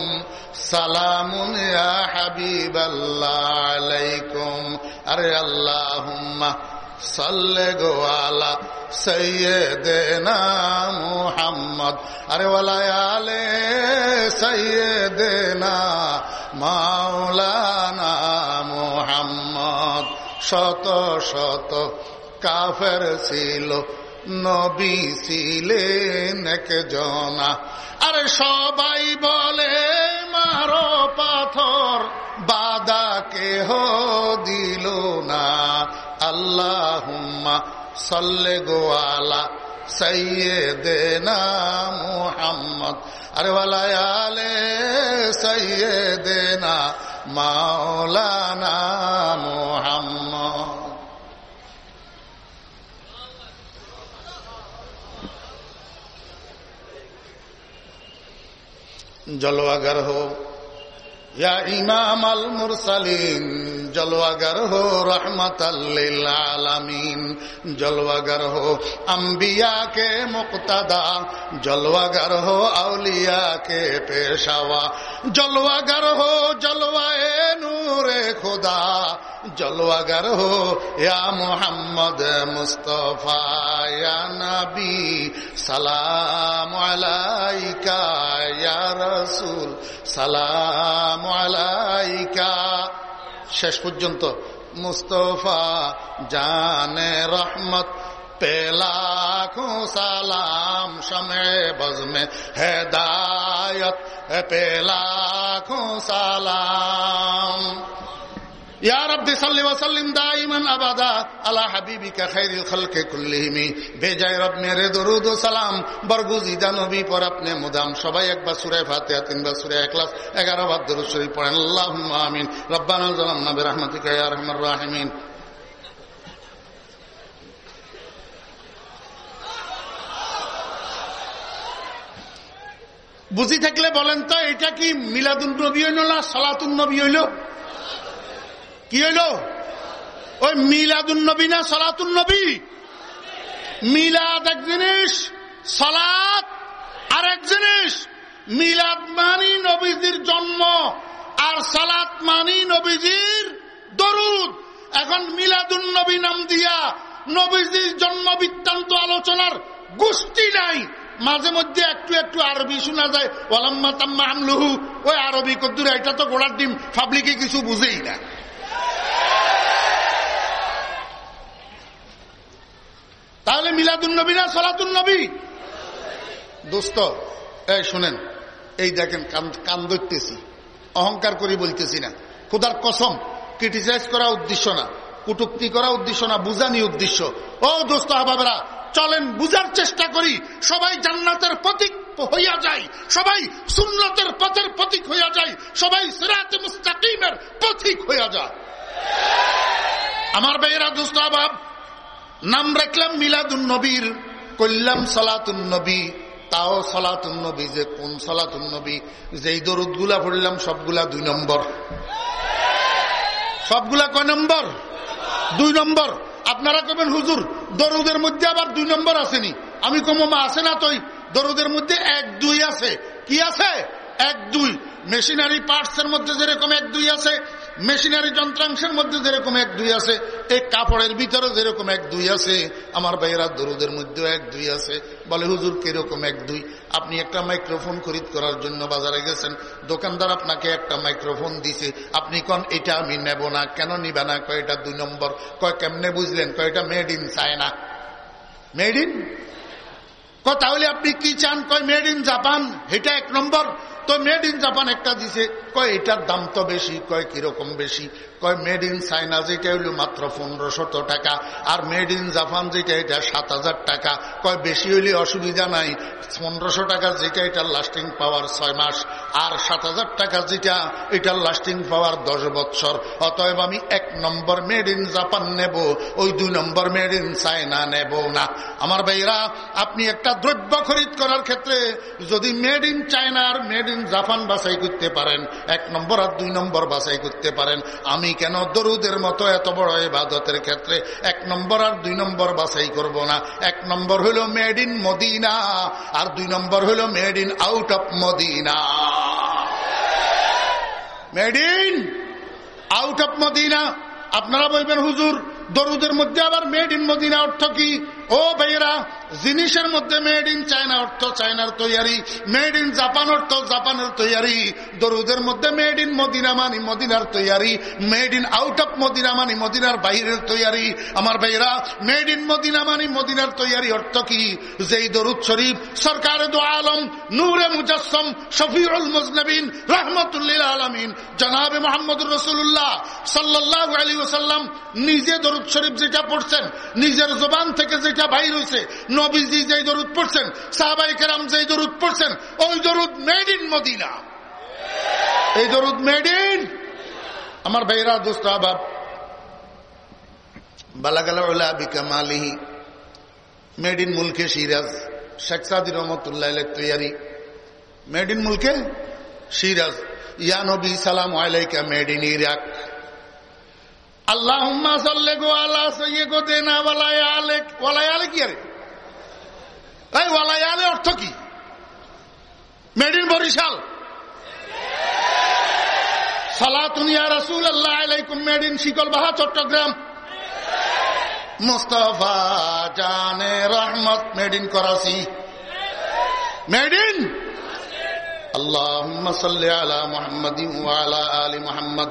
سلام يا حبيب الله عليكم ارے اللهم صل گوالا সৈয়দেনা মুহাম্মদ। আরে ওয়ালায়ালে সৈয়দেনা মাওলানা মুহাম্মদ। শত শত কাফের ছিল, নবী ছিলেন জনা আরে সবাই বলে, মারো পাথর বাদা কেহ দিল না। আল্লাহুম্মা সল্লে গোয়ালা সাইয়ে দে মোহাম্মদ। আরে ওয়ালায়ালে সাইয়ে দে না মাওলানা মোহাম্মদ। জলওয়াগার হোক ইয়া ইমাম আল মুরসালিন, জলওয়াগার হো রহমতাল্লিল আলামিন, জলওয়াগার হো আম্বিয়া কে মুক্তাদা, জলওয়াগার হো আউলিয়া কে পেশাওয়া, জলওয়াগার হো জলওয়ায়ে নূরে খোদা, জলওয়াগার হো ইয়া মুহাম্মদ মুস্তফা, ইয়া নবী সালাম আলাইকা, ইয়া রাসূল সালাম আলাইকা শেষ পর্যন্ত মুস্তফা জানে রহমত পেলাখো সালাম সমে বজমে হেদায়ত পেলাখো সালাম। ইয়া রব সালাম। মুদাম। সবাই একবার সূরা ফাতিহা, তিনবার সূরা ইখলাস 11 বার দরুদ শরীফ পড়েন। আল্লাহুম্মা আমিন। রব্বানা যালামনা বিরহমাতিকা আরহামার রাহিমিন। বুঝি থাকলে বলেন তো, এটা কি মিলাদুন নবী হইল না সলাতুন নবী হইল? কি হইল? ওই মিলাদুন নবী না সলাতুন নবী? মিলাদ এক জিনিস, সলাত আর এক জিনিস। মিলাদ মানি নবীজির জন্ম আর সালাত মানি নবীজির দরুদ। এখন মিলাদুন নবী নাম দিয়া নবীজির জন্ম বৃত্তান্ত আলোচনার গোষ্ঠী নাই। মাঝে মধ্যে একটু একটু আরবি শোনা যায় ওলাম্মা তাম্মা আমলুহু। ওই আরবি কদ্দুর, এটা তো গোড়ার ডিম, পাবলিকে কিছু বুঝেই না। তাহলে মিলাদুন নবী না সলাতুন নবী? দোস্ত, এই শোনেন, এই দেখেন কান ধরতেছি, অহংকার করি বলতেছি না। খুদার কসম ক্রিটিসাইজ করা উদ্দেশ্য না, কুটুক্তি করা উদ্দেশ্য না, বুঝানি উদ্দেশ্য। ও দোস্ত আবাবেরা চলেন বুঝার চেষ্টা করি, সবাই জান্নাতের প্রতীক হইয়া যায় সবাই সুন্নতের পথের প্রতীক হইয়া যায় সবাই সিরাতে মুস্তাকিমের প্রতীক হইয়া যায় আমার ভাইয়েরা, দোস্ত আবাব নাম রাখলাম মিলাদুন নবীর কল্যাম সলাতুন নবী, তাও সলাতুন নবী, যে কোন সলাতুন নবী? যেই দরুদগুলা পড়লাম, সবগুলা দুই নম্বর। সবগুলা কয় নম্বর? দুই নম্বর। আপনারা কবেন হুজুর, দরুদের মধ্যে আবার দুই নম্বর আসেনি। আমি কম আছে না তৈ? দরুদের মধ্যে এক, দুই আছে। কি আছে? এক, দুই। মেশিনারি পার্টসের মধ্যে যেরকম এক দুই আছে, মেশিনারি যন্ত্রাংশের মধ্যে যেরকম এক দুই আছে এই কাপড়ের ভিতরে যেরকম এক দুই আছে, আমার ভাইয়েরা দরুদের মধ্যে এক দুই আছে। বলে, হুজুর, কীরকম এক দুই? আপনি একটা মাইক্রোফোন খরিদ করার জন্য বাজারে গেছেন। দোকানদার আপনাকে একটা মাইক্রোফোন দিছে। আপনি কন, এটা আমি নেব না। কেন নিবে না? কয় এটা দুই নম্বর? কয়, কেমনে বুঝলেন? কয় এটা made in China made in তাহলে আপনি কি চান? কয় মেড ইন জাপান এটা এক নম্বর। তো মেড ইন জাপান একটা দিছে, কয় এটার দাম তো বেশি, কয় কীরকম বেশি? কয় মেড ইন চাইনা যেটা হইল মাত্র পনেরোশত টাকা, আর মেড ইন জাপান যেটা এটা সাত হাজার টাকা। কয় বেশি হইলে অসুবিধা নাই পনেরোশো টাকা যেটা এটার লাস্টিং পাওয়ার ছয় মাস, আর সাত হাজার টাকা যেটা এটার লাস্টিং পাওয়ার দশ বৎসর অতএব আমি এক নম্বর মেড ইন জাপান নেব, ওই দুই নম্বর মেড ইন চাইনা নেব না। আমার ভাইরা আপনি একটা দ্রব্য খরিদ করার ক্ষেত্রে যদি মেড ইন চায়না আর মেড ইন জাপান বাছাই করতে পারেন, এক নম্বর আর দুই নম্বর বাছাই করতে পারেন। আমি কেন দরুদের মতো এত বড় এবাদতের ক্ষেত্রে এক নম্বর আর দুই নম্বর বাছাই করব না? এক নম্বর হলো মেড ইন মদিনা আর দুই নম্বর হলো made in out of Madina made in out of Madina আপনারা বলবেন, হুজুর, দরুদের মধ্যে আবার মেড ইন মদিনা অর্থ কি? ও ভাইয়েরা, জিনিসের মধ্যে মেড ইন চায়না অর্থ চায়নার তৈয়ারি মেড ইন জাপান অর্থ জাপানের তৈয়ারি, দরুদের মধ্যে মেড ইন মদিনা মানি মদিনার তৈয়ারি made in out of Madina মানি মদিনার বাইরের তৈয়ারি। আমার ভাইয়েরা মেড ইন মদিনা মানি মদিনার তৈয়ারি অর্থ কি? যেই দরুদ শরীফ সরকার দো আলম, নূরে মুজাসম, শফিউল মুজনবিন, রহমতুল্লিল আলমিন। জনাবে মোহাম্মদ রসুল্লাহ সাল্লাহ আলী ওসাল্লাম নিজে দরুদ শরীফ যেটা পড়ছেন, নিজের জবান থেকে যেটা বাইর হয়েছে নবীজি যেই দরুদ পড়ছেন, সাহাবাই কেরাম যেই দরুদ পড়ছেন, ওই দরুদ মেড ইন মদিনা। এই দরুদ মেড ইন আমার ভাইরা, দোস্ত আবাব বালাগালা মেড ইন মুলকে সিরাজ। শেখ সাদি রহমতুল্লাহ তৈয়ারি। মেড ইন মুলকে সিরাজ। ইয়া সালাম আলাইকা মেড ইরাক সাল্লে গো আল্লাহ গো আলে কি আরে? অর্থ কি? Made in Barishal. সালাতুনিয়া রাসুল আল্লাহ আলাইকুম মেড ইন শিকলবাহা চট্টগ্রাম। মুস্তফা জানে রহমত মেড ইন করাচি। আল্লাহ আলা মোহাম্মদ আলা Ali Mohammad.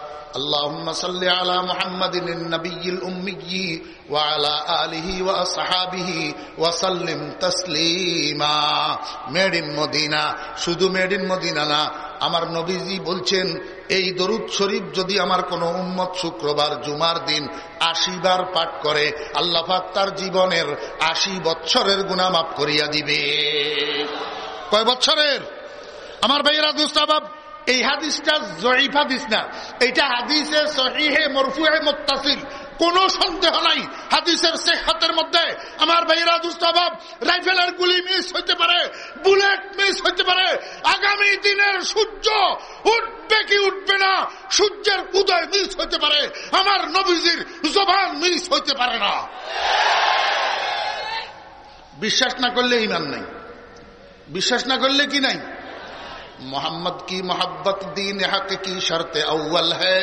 اللهم صل على محمد النبي الأمي وعلى آله وأصحابه وسلم تسليما made in Medina শুধু মেড ইন মদিনা না আমার নবীজি বলছেন এই দরুদ শরীফ যদি আমার কোনো উম্মত শুক্রবার জুমার দিন আশি বার পাঠ করে আল্লাহ তার জীবনের আশি বৎসরের গুণা মাফ করিয়া দিবে কয় বৎসরের আমার ভাইয়েরা দুস্তাবাব এই হাদিসটা জয়ীফ হাদিস না। এইটা হাদিসে সহিহে মরফুহে মোত্তাসিল। কোন সন্দেহ নাই হাদিসের সেহাতের মধ্যে। আমার ভাইয়েরা দুস্তাবাব রাইফেলের গুলি মিস হইতে পারে, বুলেট মিস হইতে পারে। আগামী দিনের সূর্য উঠবে কি উঠবে না, সূর্যের উদয় মিস হইতে পারে। আমার নবীজির জবান মিস হইতে পারে না। বিশ্বাস না করলে ইমান নাই। বিশ্বাস না করলে কি নাই? मोहम्मद की मोहब्बत दीन हक की शर्त अव्वल है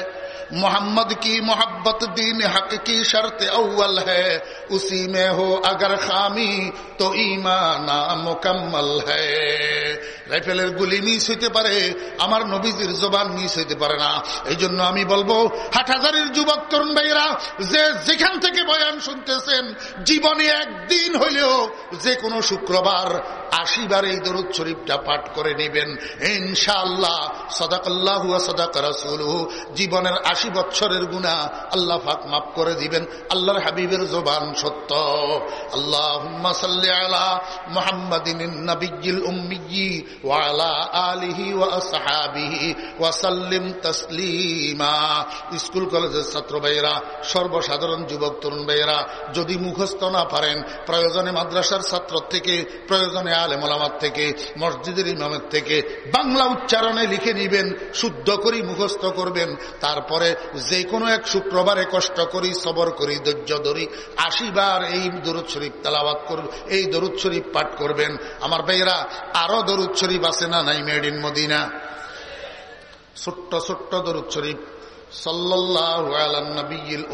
मोहम्मद की मोहब्बत दीन हक की शर्त अव्वल है उसी में हो अगर खामी तो ईमाना मुकम्मल है রাইফেলের গুলি মিস হইতে পারে আমার নবীজির জবান মিস হইতে পারে না এই জন্য আমি বলবো হাটহাজারের যুবক তরুণ ভাইয়েরা যে যেখান থেকে বয়ান শুনতেছেন জীবনে একদিন হইলেও যে কোনো শুক্রবার আশিবার এই দরুদ শরীফটা পাঠ করে নেবেন। ইনশাআল্লাহ সদাকাল্লাহ সদাক রাসুল জীবনের আশি বছরের গুণা আল্লাহ ফাক মাফ করে দিবেন। আল্লাহর হাবিবের জবান সত্য। আল্লাহ মোহাম্মদিন ওয়ালা আলিহি ওয়াসহাবিহি ওয়াসাল্লিম তসলিমা। স্কুল কলেজের ছাত্র ভাইয়েরা, সর্বসাধারণ যুবক, তরুণ ভাইয়েরা, যদি মুখস্থ না পারেন, প্রয়োজনে মাদ্রাসার ছাত্র থেকে প্রয়োজনে আলেমলামার থেকে, মসজিদের ইমামের থেকে বাংলা উচ্চারণে লিখে নিবেন, শুদ্ধ করি মুখস্থ করবেন। তারপরে যে কোনো এক শুক্রবারে কষ্ট করি, সবর করি, ধৈর্য ধরি আশিবার এই দরুদ শরীফ তালাবাদ করব এই দরুদ শরীফ পাঠ করবেন। আমার ভাইয়েরা, আরও দরুদ শরীফ আছে না নাই মেড ইন মদিনা? ছোট্ট ছোট্ট দরুদ শরীফ। সাল্লাল্লাহু আলা নবিয়িল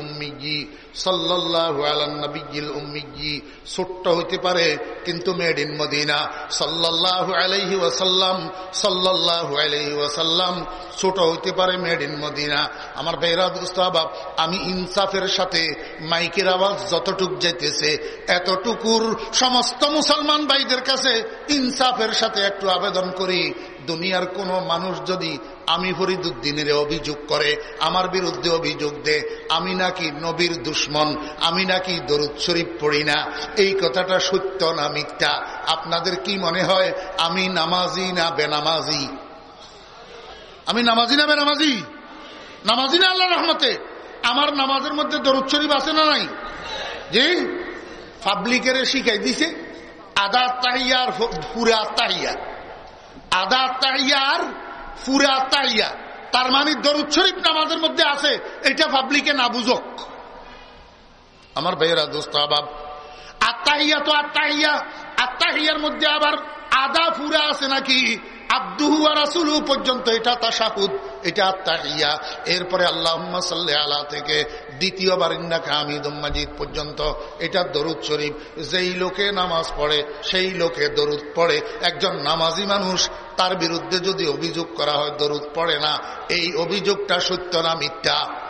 উম্মিয়ি সাল্লাল্লাহু আলা নবিয়িল উম্মিয়ি ছোট্ট হইতে পারে, কিন্তু মেড ইন মদিনা। আলাইহি ওয়াসাল্লাম আলাইহি ওয়াসাল্লাম, ছোট হইতে পারে মেড ইন মদিনা। আমার আমি ইনসাফের সাথে মাইকের আওয়াজ যতটুক যাইতেছে, এতটুকুর সমস্ত মুসলমান ভাইদের কাছে ইনসাফের সাথে একটু আবেদন করি, দুনিয়ার কোন মানুষ যদি আমি ফরিদুদ্দিনের অভিযোগ করে, আমার বিরুদ্ধে অভিযোগ দে, আমি নাকি নবীর দুশ্মন আমি নাকি দরুদ শরীফ পড়ি না? এই কথাটা সত্য না মিথ্যা? আপনাদের কি মনে হয় আমি নামাজি না বেনামাজি? আমি নামাজি না বেনামাজি? নামাজি না আল্লাহ রহমতে? আমার নামাজের মধ্যে দরুদ শরীফ আছে না নাই? জি? পাবলিকের শিখাই দিছে, আদা তাহিয়ার পুরা তাহিয়া। আদা তাহিয়ার পুরা তাহিয়া। তার মানে দরুদ শরীফ নামাজের মধ্যে আছে, এটা পাবলিকে না বুঝক। আমার ভাইয়েরা, দোস্ত আবাব আত্মাহিয়া তো আত্মাহিয়া আত্মাহিয়ার মধ্যে আবার আদা ফুরা আছে নাকি? আর পর্যন্ত এটা এরপরে আলা থেকে দ্বিতীয়বার পর্যন্ত এটা দরুদ শরীফ। যেই লোকে নামাজ পড়ে, সেই লোকে দরুদ পড়ে। একজন নামাজি মানুষ, তার বিরুদ্ধে যদি অভিযোগ করা হয় দরুদ পড়ে না, এই অভিযোগটা সত্য না মিথ্যা?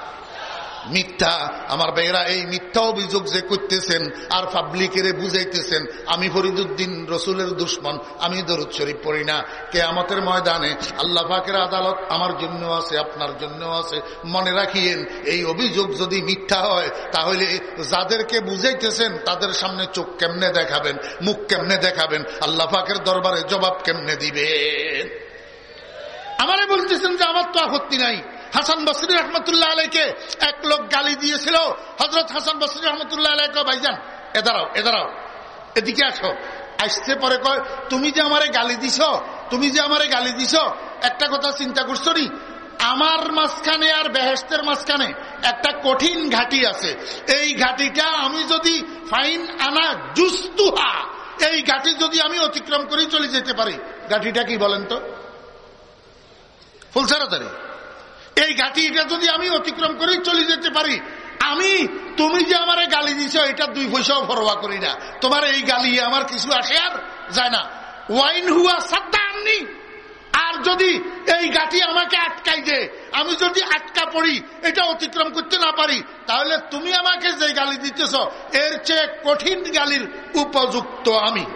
মিথ্যা। আমার বেয়েরা এই মিথ্যা অভিযোগ যে করতেছেন আর পাবলিকের বুঝাইতেছেন, আমি ফরিদুদ্দিন রসুলের দুশ্মন, আমি দরুদ শরীফ পড়ি না। কে আমাদের ময়দানে আল্লাহ পাকের আদালত আমার জন্য আছে, আপনার জন্য আছে। মনে রাখিয়েন, এই অভিযোগ যদি মিথ্যা হয়, তাহলে যাদেরকে বুঝাইতেছেন, তাদের সামনে চোখ কেমনে দেখাবেন, মুখ কেমনে দেখাবেন? আল্লাহ পাকের দরবারে জবাব কেমনে দিবেন? আমারে বলতেছেন যে আমার তো আপত্তি নাই। হাসান বসরি রহমতুল্লাহ আলাইকে এক লোক গালি দিয়েছিল। হজরত হাসান বসরি রহমতুল্লাহ আলাইকে ভাইজান, এ দাঁড়াও এ দাঁড়াও, এদিকে আসো। আসতে পরে কয়, তুমি যে আমারে গালি দিছ, তুমি যে আমারে গালি দিছ, একটা কথা চিন্তা করছ নি? আমার মাঝখানে আর বেহেস্তের মাঝখানে একটা কঠিন ঘাটি আছে। এই ঘাটিটা আমি যদি ফাইন আনা জুস্তুহা, এই ঘাটি যদি আমি অতিক্রম করে চলে যেতে পারি, ঘাটিটা কি বলেন তো? ফুলসারাতারি এই ঘাটিটা যদি আমি অতিক্রম করে চলে যেতে পারি, আমি, তুমি যে আমার গালি দিছ, এটা দুই পয়সাও ফরোয়া করি না। তোমার এই গালি আমার কিছু আসে আর যায় না। ওয়াইন হুয়া সাদ্দা আননি। আর যদি এই গাঠি আমাকে আটকাই দে, আমি যদি আটকা পড়ি, এটা অতিক্রম করতে না পারি, তাহলে তুমি আমাকে যে গালি দিতেছ, এর চেয়ে কঠিন গালির উপযুক্ত আমি।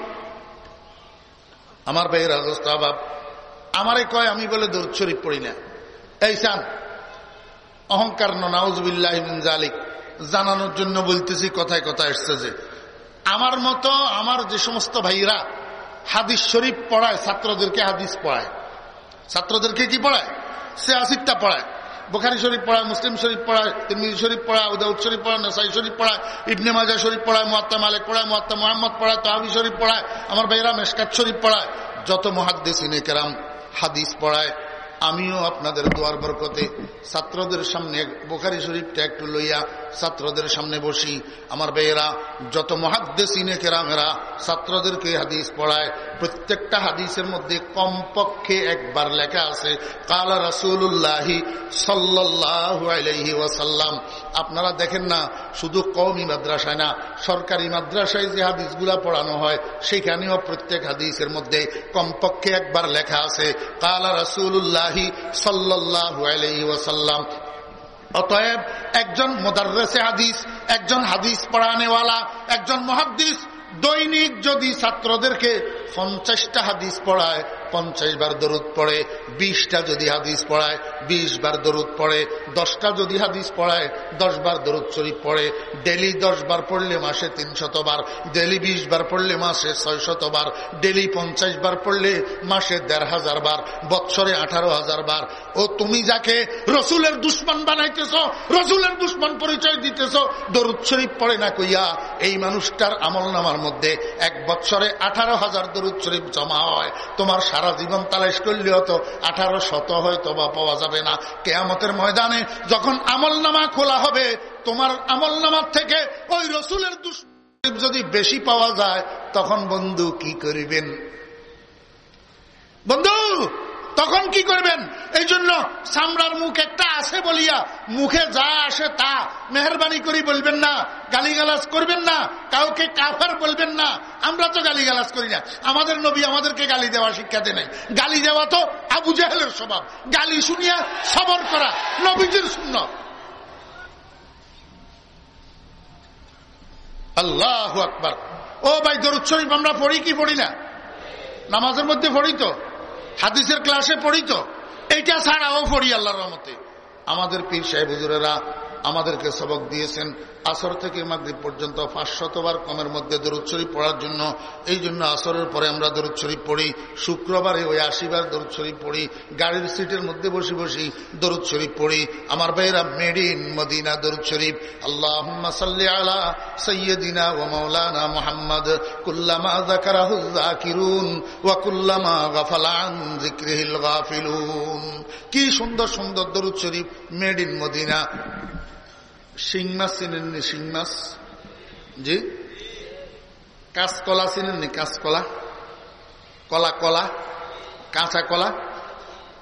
আমার ভাইয়ের অবস্থা বাব আমারে কয়, আমি বলে দৌড় শরীফ পড়ি না। এই চান অহংকার ননাউজবিল্লাহিক জানানোর জন্য বলতেছি, কথায় কথা এসছে যে, আমার মতো আমার যে সমস্ত ভাইরা হাদিস শরীফ পড়ায়, ছাত্রদেরকে হাদিস পড়ায়। ছাত্রদেরকে কি পড়ায়? সে আসিদটা পড়ায়। বোখারি শরীফ পড়ায়, মুসলিম শরীফ পড়ায় শরীফ পড়ায় উদাউদ শরীফ পড়ায়, নসাই শরীফ পড়ায়, ইবনে মাজা শরীফ পড়ায়, মোয়াত্তা মালিক পড়ায়, মোয়াত্তা মোহাম্মদ পড়ায়, তহাবি শরীফ পড়ায়, আমার ভাইরা মেশকাত শরীফ পড়ায়। যত মহাদ্দেশ কেরাম হাদিস পড়ায় আমিও আপনাদের দোয়ার বরকতে ছাত্রদের সামনে বোখারি শরীফটা একটু লইয়া ছাত্রদের সামনে বসি। আমার বেয়েরা যত মহাদ্দেশিনে কেরামেরা ছাত্রদেরকে হাদিস পড়ায়, প্রত্যেকটা হাদিসের মধ্যে কমপক্ষে একবার লেখা আছে, কালা রাসুল্লাহি সাল্লাহ আলহি ওয়াসাল্লাম। আপনারা দেখেন না, শুধু কৌমি মাদ্রাসায় না, সরকারি মাদ্রাসায় যে হাদিসগুলা পড়ানো হয়, সেখানেও প্রত্যেক হাদিসের মধ্যে কমপক্ষে একবার লেখা আছে, কালা রাসুল্লাহি সাল্লাহ আলহি ওয়াসাল্লাম। অতএব একজন মোদারসে হাদিস, একজন হাদিস পড়ানেওয়ালা, একজন মহাদিস দৈনিক যদি ছাত্রদেরকে পঞ্চাশটা হাদিস পড়ায় পঞ্চাশ বার দরুদ পড়ে, বিশটা যদি হাদিস পড়ায়, বিশ বার দরুদ পড়ে, দশটা যদি হাদিস পড়ায়, দশ বার দরুদ শরীফ পড়ে, ডেলি দশ বার পড়লে মাসে তিন শতবার ডেলি বিশ বার পড়লে মাসে ছয় শতবার ডেলি পঞ্চাশ বার পড়লে মাসে দেড় হাজার বার, বৎসরে আঠারো হাজার বার। ও তুমি যাকে রসুলের দুশ্মন বানাইতেছ, রসুলের দুশ্মন পরিচয় দিতেছ, দরুদ শরীফ পড়ে না কইয়া এই মানুষটার আমল নামার মধ্যে এক বৎসরে আঠারো হাজার দরুদ শরীফ জমা হয়। তোমার সারা জীবন তালাশ করলেও তো আঠারো শত হয়তো বা পাওয়া যাবে না। কেয়ামতের ময়দানে যখন আমল নামা খোলা হবে, তোমার আমল নামার থেকে ওই রসুলের দুষ যদি বেশি পাওয়া যায়, তখন বন্ধু কি করিবেন? বন্ধু তখন কি করবেন? এই জন্য সামরার মুখ একটা আছে বলিয়া মুখে যা আসে তা। মেহরবানি করি বলবেন না, গালিগালাজ করবেন না, কাউকে কাফার বলবেন না। আমরা তো গালিগালাজ করি না। আমাদের নবী আমাদেরকে গালি দেওয়া শিক্ষা দেয় গালি দেওয়া তো আবু জাহেলের স্বভাব। গালি শুনিয়া সবর করা নবীজির শূন্য আল্লাহ আকবার। ও ভাই, দরুদ শরীফ আমরা পড়ি কি পড়ি না? নামাজের মধ্যে পড়ি তো? হাদিসের ক্লাসে পড়ি তো। এইটা ছাড়াও পড়ি আল্লাহর রহমতে। আমাদের পীর সাহেব হুজুরেরা আমাদেরকে সবক দিয়েছেন। আসর থেকে মাগরীব পর্যন্ত পাঁচশতবার কমের মধ্যে দরুদ শরীফ পড়ার জন্য, এই জন্য আসরের পরে আমরা দরুদ শরীফ পড়ি, শুক্রবারে ওই আশিবার দরুদ শরীফ পড়ি, গাড়ির সিটের মধ্যে বসে বসি দরুদ শরীফ পড়ি, আমার ভাইরা মেড ইন মদিনা দরুদ শরীফ আল্লাহ সাল্লি আলা সৈয়দিনা ও মৌলানা মোহাম্মদ, কুল্লামা জাকারাহু জাকিরুন ওয়া কুল্লামা গাফালান জিক্রিহিল গাফিলুন। কি সুন্দর সুন্দর দরুদ শরীফ মেড ইন মদিনা। শিং চিনেননি শিং জি? কাঁচকলা চিনেননি, কাঁচকলা? কলা কলা? কাঁচা কলা?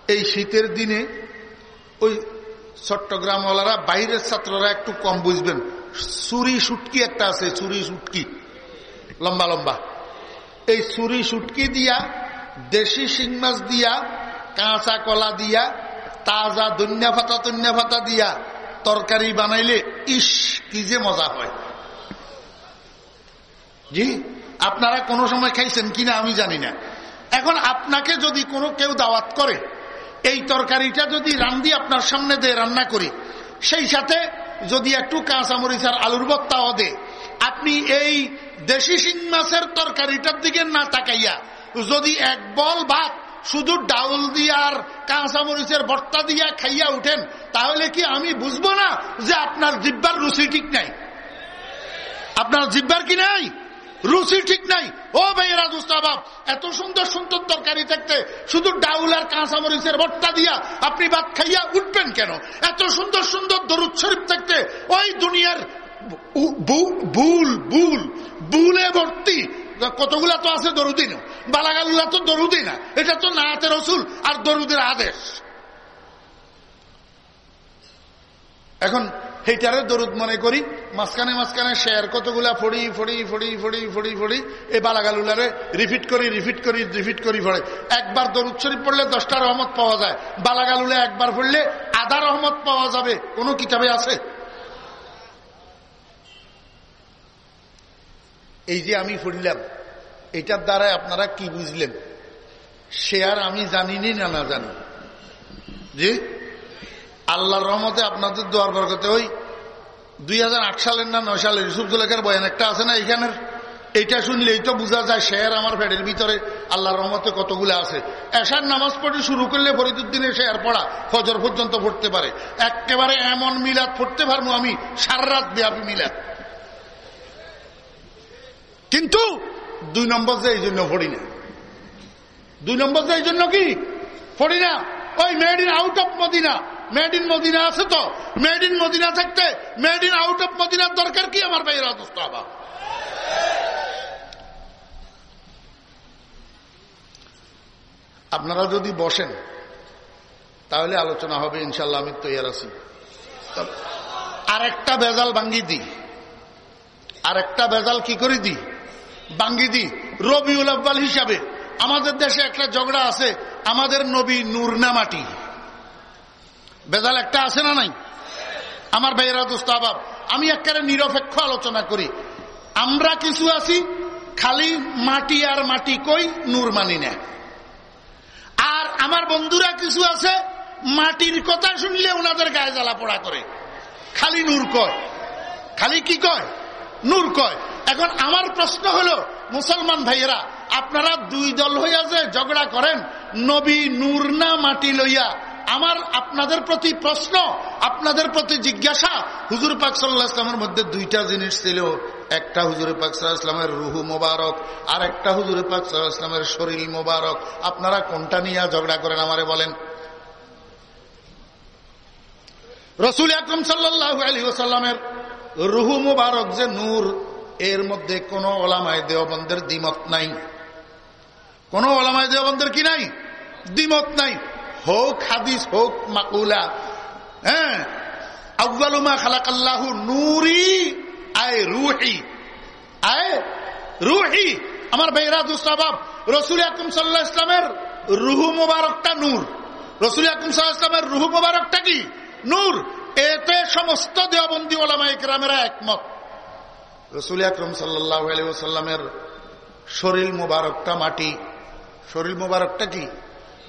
এই শীতের দিনে ওই চট্টগ্রামওয়ালারা, বাইরের ছাত্ররা একটু কম বুঝবেন। চুরি সুটকি একটা আছে চুরি সুটকি লম্বা লম্বা। এই চুরি সুটকি দিয়া, দেশি শিং দিয়া, কাঁচা কলা দিয়া, তাজা দন্যা ফাতা তন্যা ফাতা দিয়া তরকারি বানাইলে ইস, কি যে মজা হয়। জি? আপনারা কোনো সময় খাইছেন কিনা আমি জানি না। এখন আপনাকে যদি কোনো কেউ দাওয়াত করে, এই তরকারিটা যদি রান্দি আপনার সামনে দিয়ে রান্না করি, সেই সাথে যদি একটু কাঁচামরিচ আর আলুর বত্তাও দে আপনি এই দেশি শিং মাছের তরকারিটার দিকে না তাকাইয়া যদি এক বল ভাত শুধু ডাউল দিয়ে আর কাঁচামরিচের ভর্তা দিয়া খাইয়া উঠেন, তাহলে কি আমি বুঝব না যে আপনার জিব্বার রুচি ঠিক নাই? আপনার জিব্বার কি নাই? রুচি ঠিক নাই। ও ভাই দুস্তাবাব এত সুন্দর সুন্দর তরকারি থাকতে শুধু ডাউল আর কাঁচামরিচের ভর্তা দিয়া আপনি ভাত খাইয়া উঠবেন কেন? এত সুন্দর সুন্দর দরুদ শরীফ থাকতে ওই দুনিয়ার ভুল ভুল ভুলে ভর্তি কতগুলা তো আছে দরুদিন? না বালাগালুলা তো দরুদি না এটা তো নাতে রসুল আর দরুদের আদেশ। এখন হেটারে দরুদ মনে করি, মাঝখানে মাঝখানে শেয়ার কতগুলা ফড়ি ফড়ি ফড়ি ফড়ি ফড়ি ফড়ি, এই বালাগালুলারে রিপিট করি রিপিট করি রিপিট করি ফড়ে। একবার দরুদ শরীফ পড়লে দশটা রহমত পাওয়া যায়। বালাগালুলে একবার পড়লে আধা রহমত পাওয়া যাবে। কোনো কিতাবে আছে? এই যে আমি পড়লাম, এটার দ্বারা আপনারা কি বুঝলেন? সে আর আমি জানিনি না না জানি। জি? আল্লাহর রহমতে আপনাদের দোয়ার বরকতে ওই দুই সালের না নয় সালের ইউসুফ জুলেখার বয়ান একটা আছে না এখানের এইটা শুনলেই তো বোঝা যায় শেয়ার আমার ফেডের ভিতরে আল্লাহর রহমতে কতগুলো আছে। এসার নামাজ পড়ে শুরু করলে ফরিদুদ্দিনের শেয়ার পড়া ফজর পর্যন্ত পড়তে পারে। একেবারে এমন মিলাদ পড়তে পারব আমি, সারা রাত ব্যাপী মিলাদ। কিন্তু দুই নম্বর যে এই জন্য পড়ি না। দুই নম্বর যে এই জন্য কি? পড়ি না। ওই made in out of Madina made in Madina আছে তো। মেড ইন মদিনা থাকতে মেড ইন আউট অফ মদিনার দরকার কি আমার ভাইয়ের অদস্ত হবা আপনারা যদি বসেন, তাহলে আলোচনা হবে ইনশাল্লাহ আমি তৈয়ার আছি। আর একটা বেজাল ভাঙ্গি দিই। আর একটা বেজাল কি করে দিই? বাঙ্গি দি রবিউল আব্বাল হিসাবে। আমাদের দেশে একটা ঝগড়া আছে, আমাদের নবী নূরনা মাটি বেজাল একটা আছে না নাই? আমার ভাইয়েরা, দোস্ত আবাব আমি একেবারে নিরপেক্ষ আলোচনা করি। আমরা কিছু আছি, খালি মাটি আর মাটি কই নূর মানি না। আর আমার বন্ধুরা কিছু আছে, মাটির কথা শুনলে ওনাদের গায়ে জ্বালা পড়া করে। খালি নূর কয়। খালি কি কয়? নূর কয়, এখন আমার প্রশ্ন হলো, মুসলমান ভাইয়েরা, আপনারা দুই দল হইয়া যে ঝগড়া করেন, নবী নূর না মাটি লইয়া, আমার আপনাদের প্রতি প্রশ্ন, আপনাদের প্রতি জিজ্ঞাসা, হুজুর পাক মধ্যে দুইটা জিনিস ছিল, একটা হুজুর পাক রুহু মোবারক, আর একটা হুজুর পাক সাল্লাহ শরীর মোবারক। আপনারা কোনটা নিয়ে ঝগড়া করেন আমারে বলেন? রসুল আকরম সাল্লাহ আলী ওসাল্লামের রুহু মুবারক যে নূর, এর মধ্যে কোন ওলামায় দেওবন্দের দ্বিমত নাই। কোন ওলামায় দেওবন্দের কি নাই? দ্বিমত নাই। হোক হাদিস, হোক মাকুলা হ্যাঁ? আউ্বালুমা খালাকাল্লাহু নুরি, আয় রুহি আয় রুহি। আমার বেহরা দুস্তাবাব রসুল আকুম সাল্লাহ ইসলামের রুহু মুবারকটা নূর। রসুল আকুম সাল্লাহ ইসলামের রুহু মুবারকটা কি? নূর। এতে সমস্ত দেওবন্দি ওলামা ইকরামেরা একমত। রসুল আকরম সাল্লামের শরীর মুবারকটা মাটি। শরীর মুবারকটা কি?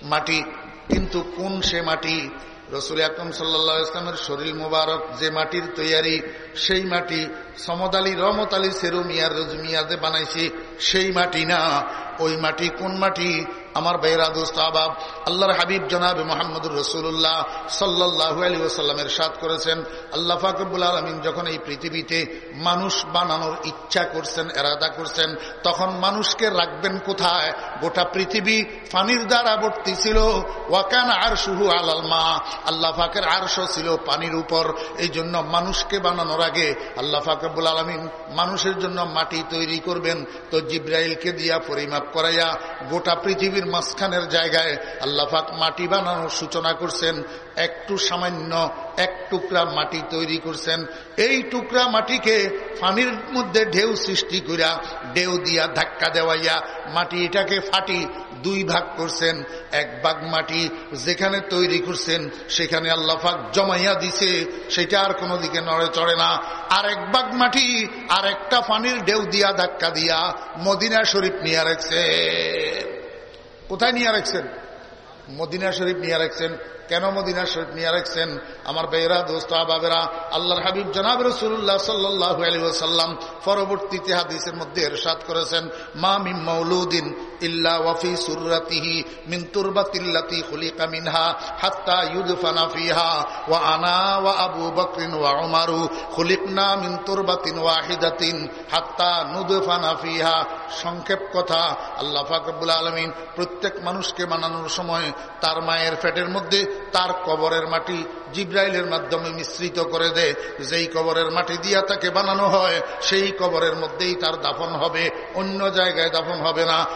মাটি। কিন্তু কোন সে মাটি? রসুল আকরম সাল্লা ইসলামের শরীর মুবারক যে মাটির তৈয়ারি, সেই মাটি সমদ আলী, রহমত আলী, সেরু মিয়ার রজমিয়াতে বানাইছি, সেই মাটি না। ওই মাটি কোন মাটি? আমার বেহরা দোস্ত, আবাব, আল্লাহর হাবিব জনাব মোহাম্মদুর রসুল্লাহ সাল্লাহু আলী ওসাল্লামের সাথ করেছেন। আল্লাহ ফাকবুল আলমিন যখন এই পৃথিবীতে মানুষ বানানোর ইচ্ছা করছেন, এরাদা করছেন, তখন মানুষকে রাখবেন কোথায়? গোটা পৃথিবী ফানির দ্বারা ভর্তি ছিল। ওয়াকান আর শুহু আলাল মা। আল্লাহ ফাকের আরশো ছিল পানির উপর। এই জন্য মানুষকে বানানোর আগে আল্লাহ ফাকবুল আলমিন মানুষের জন্য মাটি তৈরি করবেন। তো জিব্রাইলকে দিয়া পরিমাপ করাইয়া গোটা পৃথিবীর মাঝখানের জায়গায় আল্লাহাক মাটি বানানোর সূচনা করছেন, একটু সামান্য এক টুকরা মাটি তৈরি করছেন। এই টুকরা মাটিকে ফানির মধ্যে ঢেউ সৃষ্টি করিয়া, ঢেউ দিয়া ধাক্কা দেওয়াইয়া মাটি এটাকে ফাটি দুই ভাগ করছেন। এক ভাগ মাটি যেখানে তৈরি করছেন, সেখানে আল্লাহাক জমাইয়া দিছে, সেটা আর কোনো দিকে নড়ে চড়ে না। আর এক ভাগ মাটি আর একটা ফানির ঢেউ দিয়া ধাক্কা দিয়া মদিনা শরীফ নিয়ে রাখছে কোথায় নিয়ে রাখছেন মদিনা শরীফ নিয়ে রাখছেন কেন মদিনা শরীফ নিয়ে রাখছেন আমার বেয়েরা দোস্ত বাবেরা আল্লাহর হাবিব জনাব রসুল্লাহ সাল্লাহ আলী ওসাল্লাম পরবর্তীতে হাদিসের মধ্যে এরশাদ করেছেন, মা মিম মৌলুদ্দিন ইল্লা ওয়াফি সুরাতিহি মিন তুরবাতিল্লাতি খুলিকা মিনহা হাত্তা ইউদফানা ফিহা ওয়া আনা ওয়া আবু বকরিন ওয়া উমারু খুলিকনা মিন তুরবাতিন ওয়াহিদাতিন হাত্তা নুদফানা ফিহা। সংক্ষেপ কথা, আল্লাহ ফাকরুল আলমিন প্রত্যেক মানুষকে বানানোর সময় তার মায়ের ফেটের মধ্যে তার কবরের মাটি জিব্রাইলের মাধ্যমে মিশ্রিত করে দে। যেই কবরের মাটি দিয়া তাকে বানানো হয়, সেই কবরের মধ্যেই তার দাফন হবে, অন্য জায়গায় দাফন হবে না।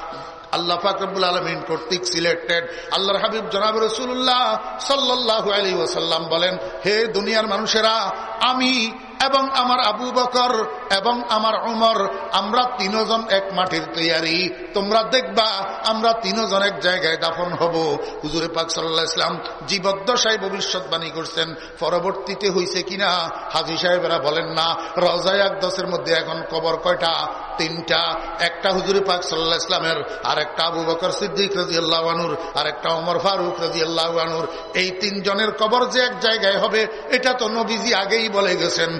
আল্লাহ ফাকরুল আলমিন কর্তৃক সিলেক্টেড। আল্লাহর হাবিব জনাব রসুল্লাহ সাল্লাহ আলী ওসাল্লাম বলেন, হে দুনিয়ার মানুষেরা, আমি এবং আমার আবু বকর এবং আমার উমর, আমরা তিনজন এক মাটির তৈয়ারি। তোমরা দেখবা, আমরা তিনজন এক জায়গায় দাফন হব। হুজুরে পাক সাল্লাহ ইসলাম জীবদ্দশায় ভবিষ্যৎবাণী করছেন, পরবর্তীতে হয়েছে কিনা? হাজি সাহেবেরা বলেন না। রজায় আকদসের মধ্যে এখন কবর কয়টা? তিনটা। একটা হুজুরে পাক সাল্লাহ ইসলামের আর একটা আবু বকর সিদ্দিক রাজি আল্লাহানুর আর একটা উমর ফারুক রাজি আল্লাহানুর এই তিনজনের কবর যে এক জায়গায় হবে, এটা তো নবীজি আগেই বলে গেছেন।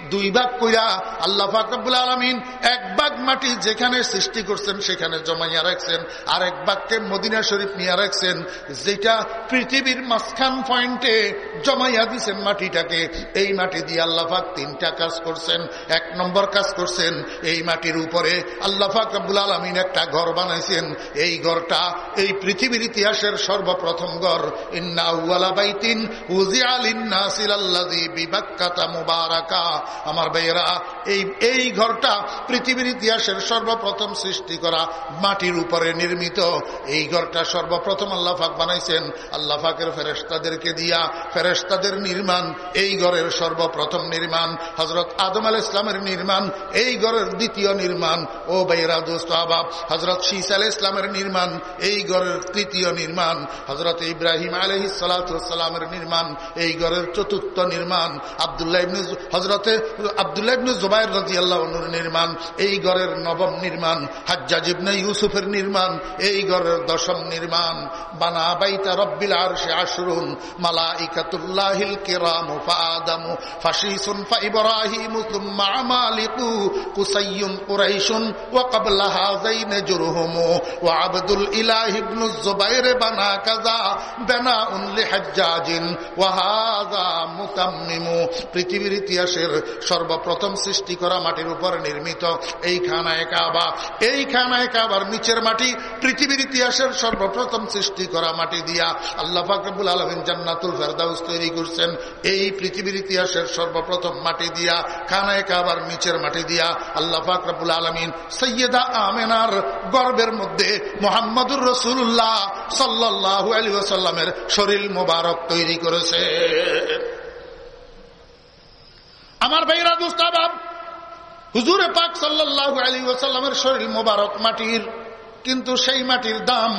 দুই ভাগ কইরা আল্লাহ ফাকবুল আলমিন এক ভাগ মাটি যেখানে সৃষ্টি করছেন সেখানে জমাইয়া রাখছেন আর এক ভাগকে মদিনা শরীফ নিয়ে রাখছেন, যেটা পৃথিবীর মাঝখান পয়েন্টে জমাইয়া দিছেন মাটিটাকে। এই মাটি দিয়ে আল্লাহাক তিনটা কাজ করছেন। এক নম্বর কাজ করছেন, এই মাটির উপরে আল্লাহাক আব্বুল আলমিন একটা ঘর বানাইছেন। এই ঘরটা এই পৃথিবীর ইতিহাসের সর্বপ্রথম ঘর। ইন্না বাইতিন উজিয়াল ইন্নাসিল আল্লাদি বিবাক্কাতা মুবারাকা। আমার ভাইয়েরা, এই এই ঘরটা পৃথিবীর ইতিহাসের সর্বপ্রথম সৃষ্টি করা মাটির উপরে নির্মিত। এই ঘরটা সর্বপ্রথম আল্লাহাক বানাইছেন। আল্লাহাকের ফেরেস্তাদেরকে দিয়া ফেরেস্তাদের নির্মাণ, এই ঘরের সর্বপ্রথম নির্মাণ হজরত আদম আল ইসলামের নির্মাণ, এই ঘরের দ্বিতীয় নির্মাণ, ও বাইরা দোস্তাবাব হজরত শীস আল ইসলামের নির্মাণ, এই ঘরের তৃতীয় নির্মাণ হজরত ইব্রাহিম আলহ নির্মাণ, এই ঘরের চতুর্থ নির্মাণ, আবদুল্লাহ হজরতে আবদুল্লাহ জুবাইর রাজি আল্লাহ নির্মাণ, এই ঘরের নবম নির্মাণ নির্মাণ, এই ঘরের দশম নির্মাণ। বানা বাইতা রব্বিল আরশে আশরুন আমালিকু কুসাইয়ুন কুরাইশুন, ওয়া ক্বাবলা হাযাইন জুরহুম, ওয়া আবদুল ইলাহ পৃথিবীর ইতিহাসের সর্বপ্রথম সৃষ্টি করা মাটির উপর নির্মিত এই খানায় কাবা। এই খানায় কাবার নিচের মাটি পৃথিবীর ইতিহাসের সর্বপ্রথম সৃষ্টি করা মাটি দিয়া আল্লাহ ফাকবুল আলমিন জান্নাতুল ফেরদাউস তৈরি করছেন। এই পৃথিবীর ইতিহাসের সর্বপ্রথম মাটি দিয়া, খানায় কাবার নিচের মাটি দিয়া আল্লাহ ফাকরাবুল আলমিন সৈয়দা আমেনার গর্বের মধ্যে মোহাম্মদুর রসুল্লাহ সাল্লাহ আলী সাল্লামের শরীর মোবারক তৈরি করেছে। আমার ভাইরা দুস্তাবাব হুজুরে পাক সাল্লাহ আলী ওসাল্লামের শরীর মোবারক মাটির, কিন্তু সেই মাটির দাম,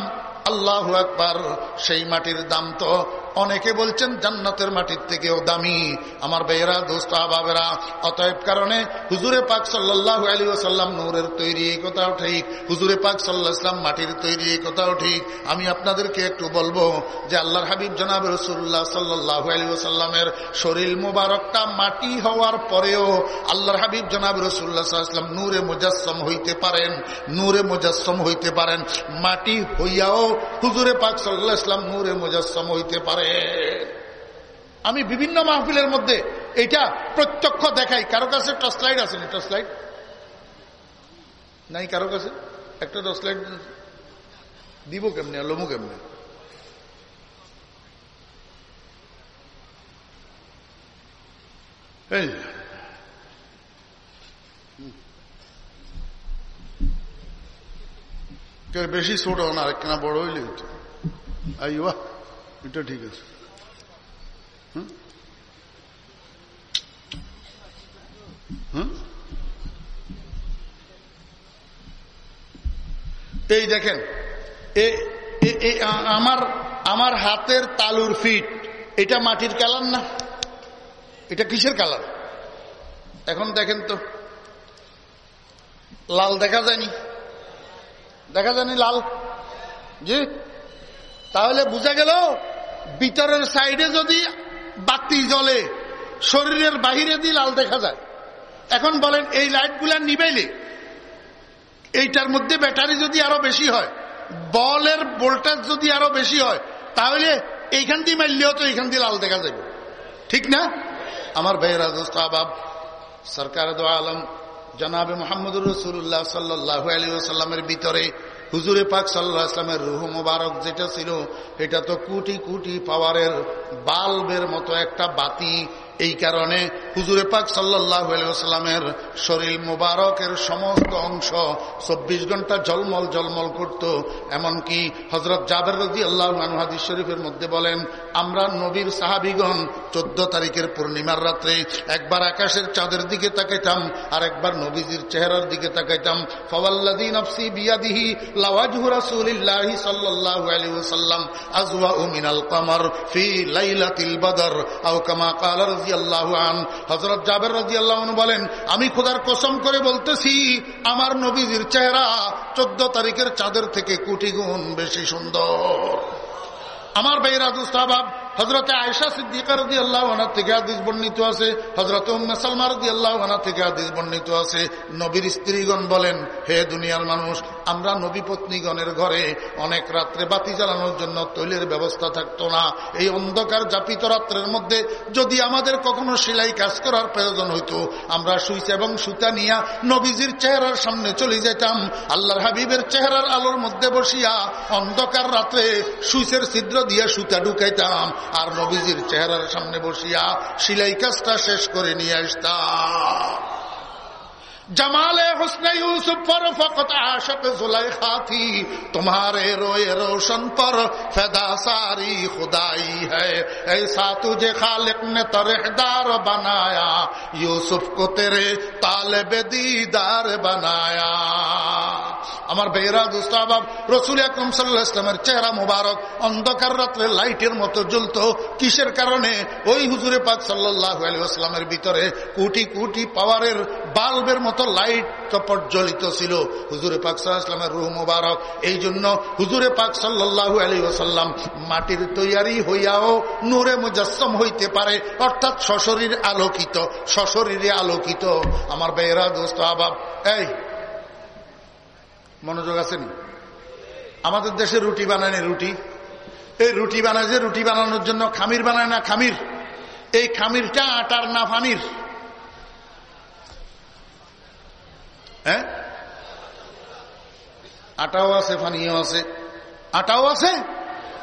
আল্লাহ একবার সেই মাটির দাম তো অনেকে বলছেন জান্নাতের মাটির থেকেও দামি। আমার বেয়েরা দোস্ত আবাবেরা অতএব কারণে হুজুরে পাক সাল্লাহ আলী ওসাল্লাম নূরের তৈরি এই কথাও ঠিক, হুজুরে পাক সাল্লাহ ইসলাম মাটির তৈরি এই কথাও ঠিক। আমি আপনাদেরকে একটু বলব যে আল্লাহর হাবিব জনাব রসুল্লাহ সাল্লাহ আলী ওসাল্লামের শরীর মুবারকটা মাটি হওয়ার পরেও আল্লাহর হাবিব জনাব রসুল্লাহ সাল্লাম নূরে মুজাসম হইতে পারেন, নূরে মুজাসম হইতে পারেন। মাটি হইয়াও হুজুরে পাক সাল্লাহ ইসলাম নূরে মুজাসম হইতে পারে। করে আমি বিভিন্ন মাহফিলের মধ্যে এটা প্রত্যক্ষ দেখাই। কারও কাছে টর্চ লাইট আছে না? টর্চ লাইট নাই কারও কাছে? একটা টর্চ লাইট দিব কেমনে লমু কেমনে? এই। বেশি ছোট না আরেকখানা বড় হইলে আইয়া এটা ঠিক আছে। এই দেখেন আমার আমার হাতের তালুর ফিট, এটা মাটির কালার না? এটা কিসের কালার? এখন দেখেন তো। লাল দেখা যায়নি। দেখা যায়নি লাল? জি? তাহলে বুঝা গেল ভিতরের সাইডে যদি বাতি জ্বলে, শরীরের বাহিরে দিয়ে লাল দেখা যায়। এখন বলেন, এই লাইটগুলা নিবাইলে এইটার মধ্যে ব্যাটারি যদি আরও বেশি হয়, বলের ভোল্টেজ যদি আরও বেশি হয়, তাহলে এইখান দিয়ে মারলেও তো এইখান দিয়ে লাল দেখা যাবে। ঠিক না? আমার ভাইয়ের আহবাব সরকার আলম, জনাবে মোহাম্মদুর রসুল্লাহ সাল্লাহ আলী সাল্লামের ভিতরে হুজুরে পাক সাল্লাহ ইসলামের রুহ মুবারক যেটা ছিল, এটা তো কুটি কুটি পাওয়ারের বাল্বের মতো একটা বাতি এই কারণে হুজুরে পাক সাল্লাহ সাল্লামের শরীর মুবারকের সমস্ত অংশ চব্বিশ ঘণ্টা জলমল জলমল করত। এমনকি হজরত জাবের রাজি আল্লাহ হাদিস শরীফের মধ্যে বলেন, আমরা নবীর সাহাবিগণ চোদ্দ তারিখের পূর্ণিমার রাত্রে একবার আকাশের চাঁদের দিকে তাকাইতাম আর একবার নবীজির চেহারার দিকে তাকাইতাম। ফওয়াল্লাদি নফসি বিয়াদিহি লাওয়াজহু রাসূলিল্লাহি সাল্লাল্লাহু আলাইহি ওয়াসাল্লাম আজওয়া মিনাল কমর ফি লাইলাতিল বদর আও কামা ক্বালা রাদিয়াল্লাহু আন হজরত জাবের রাজি আল্লাহ বলেন, আমি খোদার কসম করে বলতেছি, আমার নবীজির চেহারা চোদ্দ তারিখের চাঁদের থেকে কোটি গুণ বেশি সুন্দর। আমার বেহরাজ আদুস্তাবাব হজরতে আয়সা সিদ্দিকার দি আল্লাহ ওনার থেকে আদিস বর্ণিত আছে হজরত সালমার দি আল্লাহ ওনার থেকে আদিস বর্ণিত আছে। নবীর স্ত্রীগণ বলেন, হে দুনিয়ার মানুষ, আমরা নবী পত্নীগণের ঘরে অনেক রাত্রে বাতি জ্বালানোর জন্য তৈলের ব্যবস্থা থাকতো না। এই অন্ধকার জাপিত রাত্রের মধ্যে যদি আমাদের কখনো সেলাই কাজ করার প্রয়োজন হইতো, আমরা সুইচ এবং সুতা নিয়া নবীজির চেহারার সামনে চলে যেতাম। আল্লাহর হাবিবের চেহারার আলোর মধ্যে বসিয়া অন্ধকার রাত্রে সুইচের ছিদ্র দিয়ে সুতা ঢুকাইতাম। আর নবীজির চেহারার সামনে বসিয়া সিলাই কাজটা শেষ করে নিয়ে আসতাম। জমালে হোসনে ইউসুফ পর ফকত আশক জুলাই খাথি তোমার রোয়ে রোশন পর ফেদা সারি খুদাই হ্যাঁ তুজে খালেক নে তরেদার বানায়া। ইউসুফ কো তেরে তালে বেদিদার বানায়া। আমার বেহরা দুস্তাব রসুল আকরম সাল্লাহ চেহারা মুবারক, অন্ধকার রাত্রে লাইটের মতো জ্বলত। কিসের কারণে? ওই হুজুরে পাক সাল্লাহ আলী আসলামের ভিতরে কুটি কুটি পাওয়ারের বাল্বের মতো লাইট প্রজ্বলিত ছিল। হুজুরে পাক সাল্লাহামের রুহ মুবারক। এই জন্য হুজুরে পাক সাল্লাহু আলী ওসাল্লাম মাটির তৈয়ারি হইয়াও নূরে মুজাসম হইতে পারে, অর্থাৎ সশরীর আলোকিত, সশরীরে আলোকিত। আমার বেহরা দোস্ত আবাব এই, মনোযোগ আছেন? আমাদের দেশে রুটি বানায় রুটি? এই রুটি বানায় যে রুটি বানানোর জন্য খামির বানায় না খামির? এই খামিরটা আটার না ফানির হ্যাঁ? আটাও আছে ফানিও আছে। আটাও আছে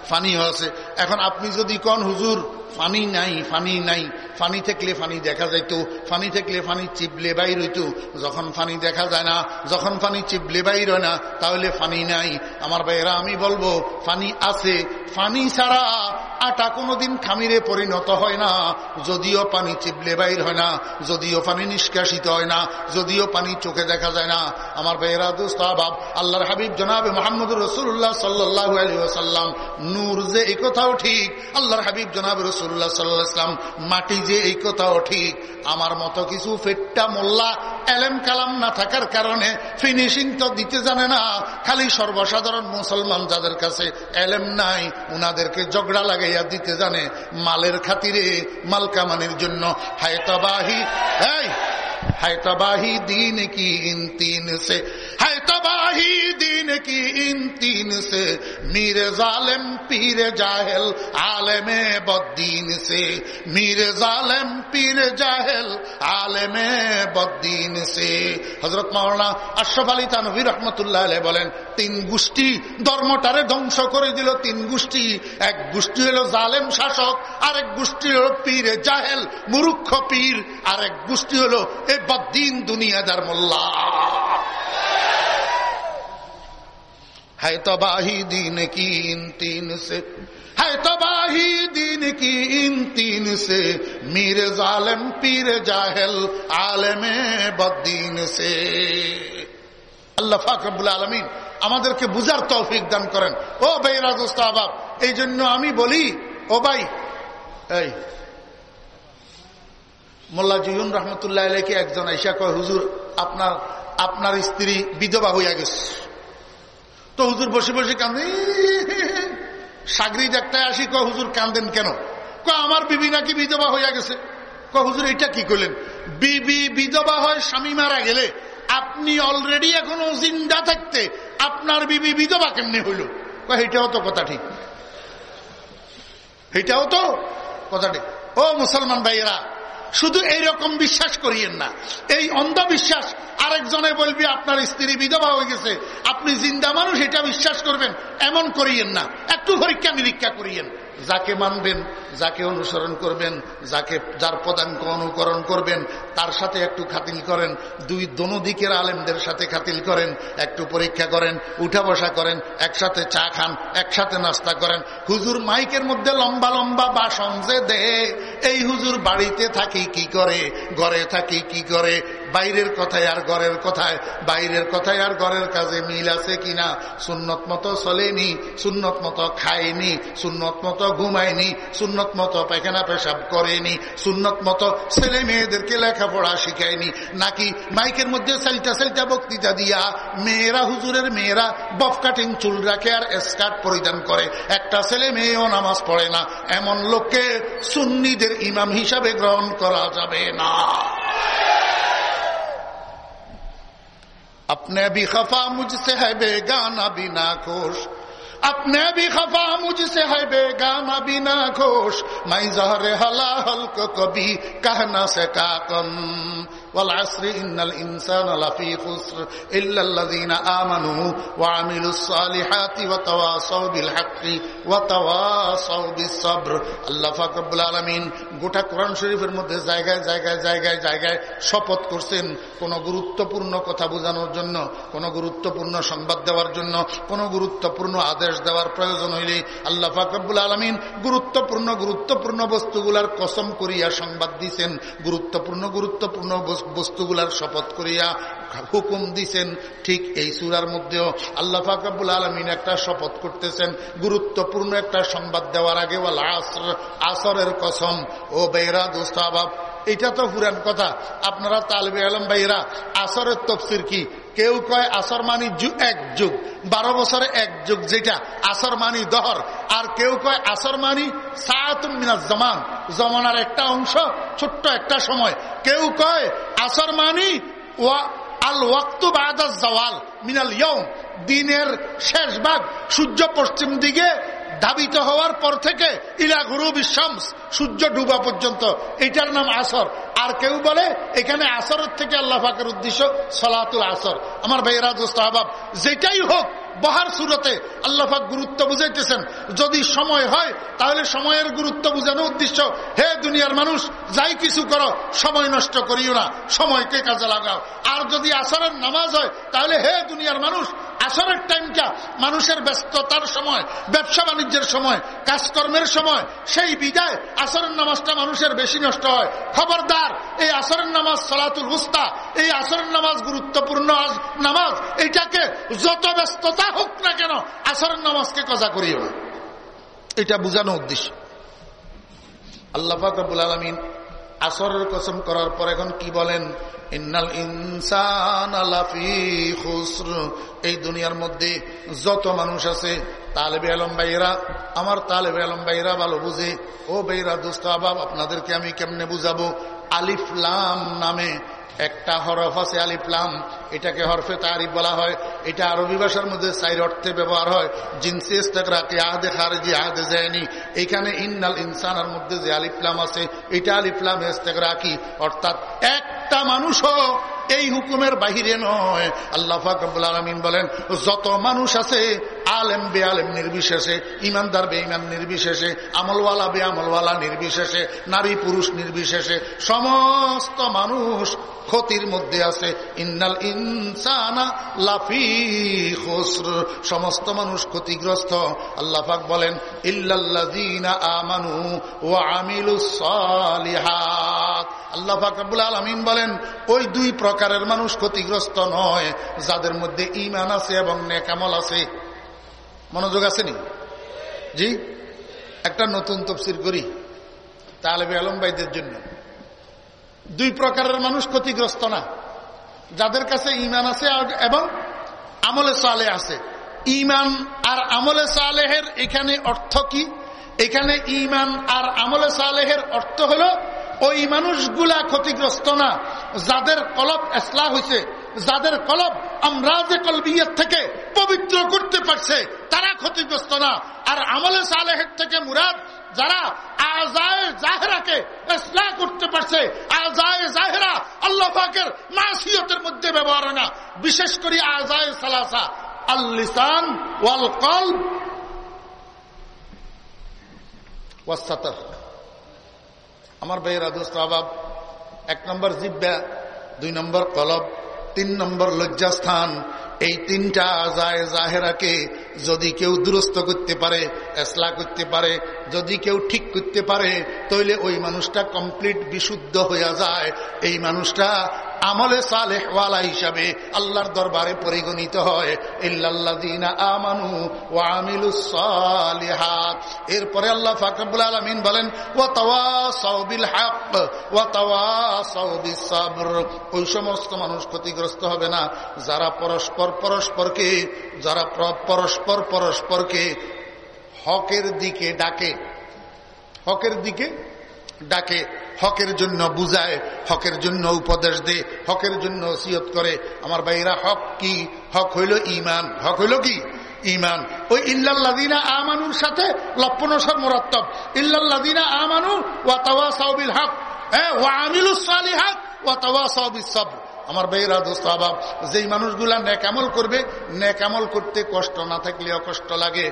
ফানিও আছে। এখন আপনি যদি কন হুজুর ফানি নাই ফানি নাই। ফানি থাকলে ফানি দেখা যাইতো, ফানি থাকলে ফানি চিপলে বাইর হইতো। যখন ফানি দেখা যায় না, যখন ফানি চিপলে বাইর হয় না, তাহলে ফানি নাই। আমার ভাইয়েরা, আমি বলব, ফানি আছে। ফানি ছাড়া আটা কোনোদিন খামিরে পরিণত হয় না। যদিও পানি চিপলে বাইর হয় না, যদিও পানি নিষ্কাশিত হয় না, যদিও পানি চোখে দেখা যায় না। আমার ভাইয়েরা, দোস্ত আবাব আল্লাহর হাবিব জনাবে মোহাম্মদ রসুল্লাহ সাল্লাহ আলী সাল্লাম নূর যে কথাও ঠিক, আল্লাহর হাবিব জনাব রসুল্লাহ সাল্লাহাম মাটি যে এই কথাও ঠিক, আমার মতো কিছু ফেট্টা মোল্লা এলেম কালাম না থাকার কারণে ফিনিশিং তো দিতে জানে না, খালি সর্বসাধারণ মুসলমান যাদের কাছে এলেম নাই, উনাদেরকে ঝগড়া লাগাইয়া দিতে জানে, মালের খাতিরে মালকামানির জন্য হায়তাবাহি এই है तबाही दीन की इन तीन से है तबाही दीन की इन तीन से मीर जालिम पीर जाहिल आलम बद्दीन से मीर जालिम पीर जाहिल आलम बद्दीन से হজরত মাওলানা আশরফ আলী তানভীর রহমতুল্লাহ বলেন তিন গোষ্ঠী ধর্মটারে ধ্বংস করে দিল তিন গোষ্ঠী এক গোষ্ঠী হলো জালেম শাসক আরেক গোষ্ঠী হলো পীরে জাহেল মুরুক্ষ পীর আরেক গোষ্ঠী হলো এ দিন দুনিয়াদার মোল্লা। হায় তবাহি দিন কি তিন সে হায় তবাহি দিন কি ইন তিন সে, মির জালেম পীর জাহেল আলেমে বদ্দিন সে। আল্লাহ আলমিন আমাদেরকে বুঝার তৌফিক দান করেন। ও বেরাজ ওস্তাবাব এই জন্য আমি বলি, ও ভাই মোল্লা জুয়ুন রহমতুল্লাহ আলীকে একজন আইসা কয়, হুজুর, আপনার আপনার স্ত্রী বিধবা হইয়া গেছে। তো হুজুর বসে বসে কান্দে, সাগরিদ একটা আসি ক হুজুর, কান্দেন কেন? ক আমার বিবি নাকি বিধবা হইয়া গেছে। ক হুজুর, এটা কি করলেন বিবি বিধবা হয়, স্বামী মারা গেলে আপনি অলরেডি এখনও জিন্দা থাকতে আপনার বিবি বিধবা কেমনি হইল? এটাও তো কথা ঠিক। এটাও তো কথা ঠিক। ও মুসলমান ভাইয়েরা শুধু এইরকম বিশ্বাস করিয়েন না। এই অন্ধবিশ্বাস, আরেকজনে বলবি, আপনার স্ত্রী বিধবা হয়ে গেছে। আপনি জিন্দা মানুষ, এটা বিশ্বাস করবেন। এমন করিয়েন না। একটু পরীক্ষা নিরীক্ষা করিয়েন। যাকে মানবেন, যাকে অনুসরণ করবেন, যাকে যার পদাঙ্ক অনুকরণ করবেন, তার সাথে একটু খাতিল করেন, দুই দোনো দিকের আলেমদের সাথে খাতিল করেন, একটু পরীক্ষা করেন, উঠা বসা করেন, একসাথে চা খান, একসাথে নাস্তা করেন। হুজুর মাইকের মধ্যে লম্বা লম্বা বাসন যে দে, এই হুজুর বাড়িতে থাকি কি করে, ঘরে থাকি কি করে বাইরের কথায় আর ঘরের কথায়, বাইরের কথায় আর ঘরের কাজে মিল আছে কিনা? সুন্নত মতো চলেনি, সুন্নত মতো খায়নি, সুন্নত মতো ঘুমায়নি, সুন্নত মতো পায়খানা পেশাব করেনি, সুন্নত মতো ছেলে মেয়েদেরকে লেখাপড়া শিখায়নি, নাকি মাইকের মধ্যে সাইটা সাইটা বক্তৃতা দিয়া মেয়েরা, হুজুরের মেয়েরা বফ কাটিং চুল রাখে আর স্কার্ট পরিধান করে। একটা ছেলে মেয়েও নামাজ পড়ে না, এমন লোককে সুন্নিদের ইমাম হিসাবে গ্রহণ করা যাবে না। अपने भी खफा मुझसे है बेगाना बिना खुश अपने भी खफा मुझसे है बेगाना बिना खुश मैं जहर हला हल को कभी कह न सका कम ওয়াল আসরি ইন্নাল ইনসানা লাফি খুসর ইল্লা আল্লাযীনা আমানু ওয়া আমিলুস সালিহাতি আলামিন গোটা কোরআন শরীফের মধ্যে জায়গায় জায়গায় জায়গায় জায়গায় শপথ করছেন কোন গুরুত্বপূর্ণ কথা বোঝানোর জন্য, কোনো গুরুত্বপূর্ণ সংবাদ দেওয়ার জন্য, কোনো গুরুত্বপূর্ণ আদেশ দেওয়ার প্রয়োজন হইলে আল্লাহ ফাকবুল আলমিন গুরুত্বপূর্ণ গুরুত্বপূর্ণ বস্তুগুলার কসম করিয়া সংবাদ দিছেন। গুরুত্বপূর্ণ গুরুত্বপূর্ণ বস্তুগুলার শপথ করিয়া হুকুম দিছেন, ঠিক এই সুরার মধ্যেও আল্লাহ ফাকাবুল আলমিন একটা শপথ করতেছেন, গুরুত্বপূর্ণ একটা সংবাদ দেওয়ার আগে আসর, আসরের কসম। ও বেহরা দোস্তাবাব এটা তো পুরান কথা। আপনারা তালবে আলম ভাইরা আসরের তফসির কি? কেউ কয় আসর মানি এক যুগ। বারো বছরে এক যুগ যেটা আসর মানি দহর। আর কেউ কয় আসর মানি সায়াতুমিনাজ জমান। জমানার একটা অংশ, ছোট্ট একটা সময়। কেউ কয় আসর মানি ওয়া আল ওয়াক্তু বাদাস জওয়াল মিনাল ইয়ম দিনের শেষ ভাগ সূর্য পশ্চিম দিকে ধাবিত হওয়ার পর থেকে ইলা গুরু বিশ্বামস সূর্য ডুবা পর্যন্ত। এটার নাম আসর। আর কেউ বলে, এখানে আসরের থেকে আল্লাহ পাকের উদ্দেশ্য সলাতুল আসর। আমার ভাইয়েরা, দোস্ত, আহবাব, যেটাই হোক, বহার সুরতে আল্লাহাক গুরুত্ব বুঝাইতেছেন। যদি সময় হয়, তাহলে সময়ের গুরুত্ব বুঝানো উদ্দেশ্য, হে দুনিয়ার মানুষ, যাই কিছু করো, সময় নষ্ট করিও না, সময়কে কাজে লাগাও। আর যদি আসরের নামাজ হয়, তাহলে হে দুনিয়ার মানুষ আসরের টাইমটা মানুষের ব্যস্ততার সময়, ব্যবসা বাণিজ্যের সময়, কাজকর্মের সময়, সেই বিদায় আসরের নামাজটা মানুষের বেশি নষ্ট হয়। খবরদার, এই আসরের নামাজ সলাতুল হুস্তা এই আসরের নামাজ গুরুত্বপূর্ণ নামাজ, এটাকে যত ব্যস্ততা হোক না কেন আসরের নামাজকে কজা করিও না। এটা বোঝানো উদ্দেশ্য। আল্লাহ ফাকবুল আলমিন আসরের কসম করার পর এখন কি বলেন? ইন্নাল ইনসান এই দুনিয়ার মধ্যে যত মানুষ আছে, তালেবে আলম ভাইরা আমার তালেবে আলম ভাইরা ভালো বুঝে। ও বেইরা দোস্ত আবাব, আপনাদেরকে আমি কেমনে বুঝাবো? আলিফলাম নামে একটা হরফ আছে আলিফলাম এটাকে হরফে তারিফ বলা হয়। এটা আরবি ভাষার মধ্যে সাইর অর্থে ব্যবহার হয়। জিনসি ইস্তাকরাকে আহদে খারেজি আহদে যায়নি এখানে ইন্নাল ইনসানের মধ্যে যে আলিফলাম আছে, এটা আলিফলাম ইস্তাকরাকি অর্থাৎ একটা মানুষও এই হুকুমের বাহিরে নয়। আল্লাহ ফাকবুল আলমিন বলেন, যত মানুষ আছে, আলেম বে আলেম নির্বিশেষে, ইমানদার বে ইমান নির্বিশেষে, আমলওয়ালা বে আমলওয়ালা নির্বিশেষে, নারী পুরুষ নির্বিশেষে, সমস্ত মানুষ ক্ষতির মধ্যে আছে। ইন্নাল ইনসানা লাফি খসর। সমস্ত মানুষ ক্ষতিগ্রস্ত। আল্লাহ পাক বলেন, ইল্লাল্লাযীনা আমানু ওয়া আমিলুস সালিহাত। আল্লাহ পাক রব্বুল আলামিন বলেন, ওই দুই প্রকারের মানুষ ক্ষতিগ্রস্ত নয়, যাদের মধ্যে ইমান আছে এবং নেকামল আছে। মনোযোগ আছে নি? জি? একটা নতুন তফসির করি, তালেবে আলম ভাইদের জন্য। দুই প্রকারের মানুষ ক্ষতিগ্রস্ত না। যাদের কাছে ইমান আছে এবং আমলে সালে আছে। ইমান আর আমলে সালেহের এখানে অর্থ কি? এখানে ইমান আর আমলে সালেহের অর্থ হলো, ওই মানুষগুলা ক্ষতিগ্রস্ত না। যাদের কলব এসলা হয়েছে যাদের কলব আমরাজে কলবিয়ার থেকে পবিত্র করতে পারছে, তারা ক্ষতিগ্রস্ত না। আর আমলে সালেহের থেকে মুরাদ, যারা আজায় জাহেরাকে ইসলাহ করতে পারছে, আজায় জাহেরা আল্লাহ মাসিয়তের মধ্যে ব্যবহার না। বিশেষ করে আজায় সালাসা, আল্লিসান ওয়াল কল আমার দোস্ত, আবাব এক নম্বর জিব্বা দুই নম্বর কলব তিন নম্বর লজ্জাস্থান। এই তিনটা আজায় জাহেরাকে যদি কেউ দুরস্ত করতে পারে, এসলা করতে পারে, যদি কেউ ঠিক করতে পারে তাহলে ওই মানুষটা কমপ্লিট বিশুদ্ধ হয়ে যায়। এই মানুষটা আমলে সালেহওয়ালা হিসাবে আল্লাহর দরবারে পরিগণিত হয়। আমানু ওয়া এরপরে আল্লাহ ফাকরুল আলামিন বলেন, ওয়া তাওয়াসাউ বিল হক, ওয়া তাওয়াসাউ বিস সাবর। ওই সমস্ত মানুষ ক্ষতিগ্রস্ত হবে না। যারা পরস্পর পরস্পরকে, যারা পরস্পর পরস্পরকে হকের দিকে ডাকে। হকের দিকে ডাকে, হকের জন্য বুঝায়, হকের জন্য উপদেশ দে হকের জন্য সিয়ত করে। আমার ভাইরা হক কি? হক হইল ইমান হক হইল কি? ইমান ওই ইল্লাল্লাদিনা আমানুর সাথে লপ্পনসর মোরাত্তব। ইল্লাল্লাদিনা আমানু ওয়া তাওয়া সাউবিল হক। হ্যাঁ ওয়া আমিলুস সালিহাত ওয়া তাওয়া সাউবিস সবর। আমার বেয়েরা দোস্ত অভাব যেই মানুষগুলা ন্যাকামল করবে, ন্যাকামল করতে কষ্ট না থাকলে অকষ্ট লাগে।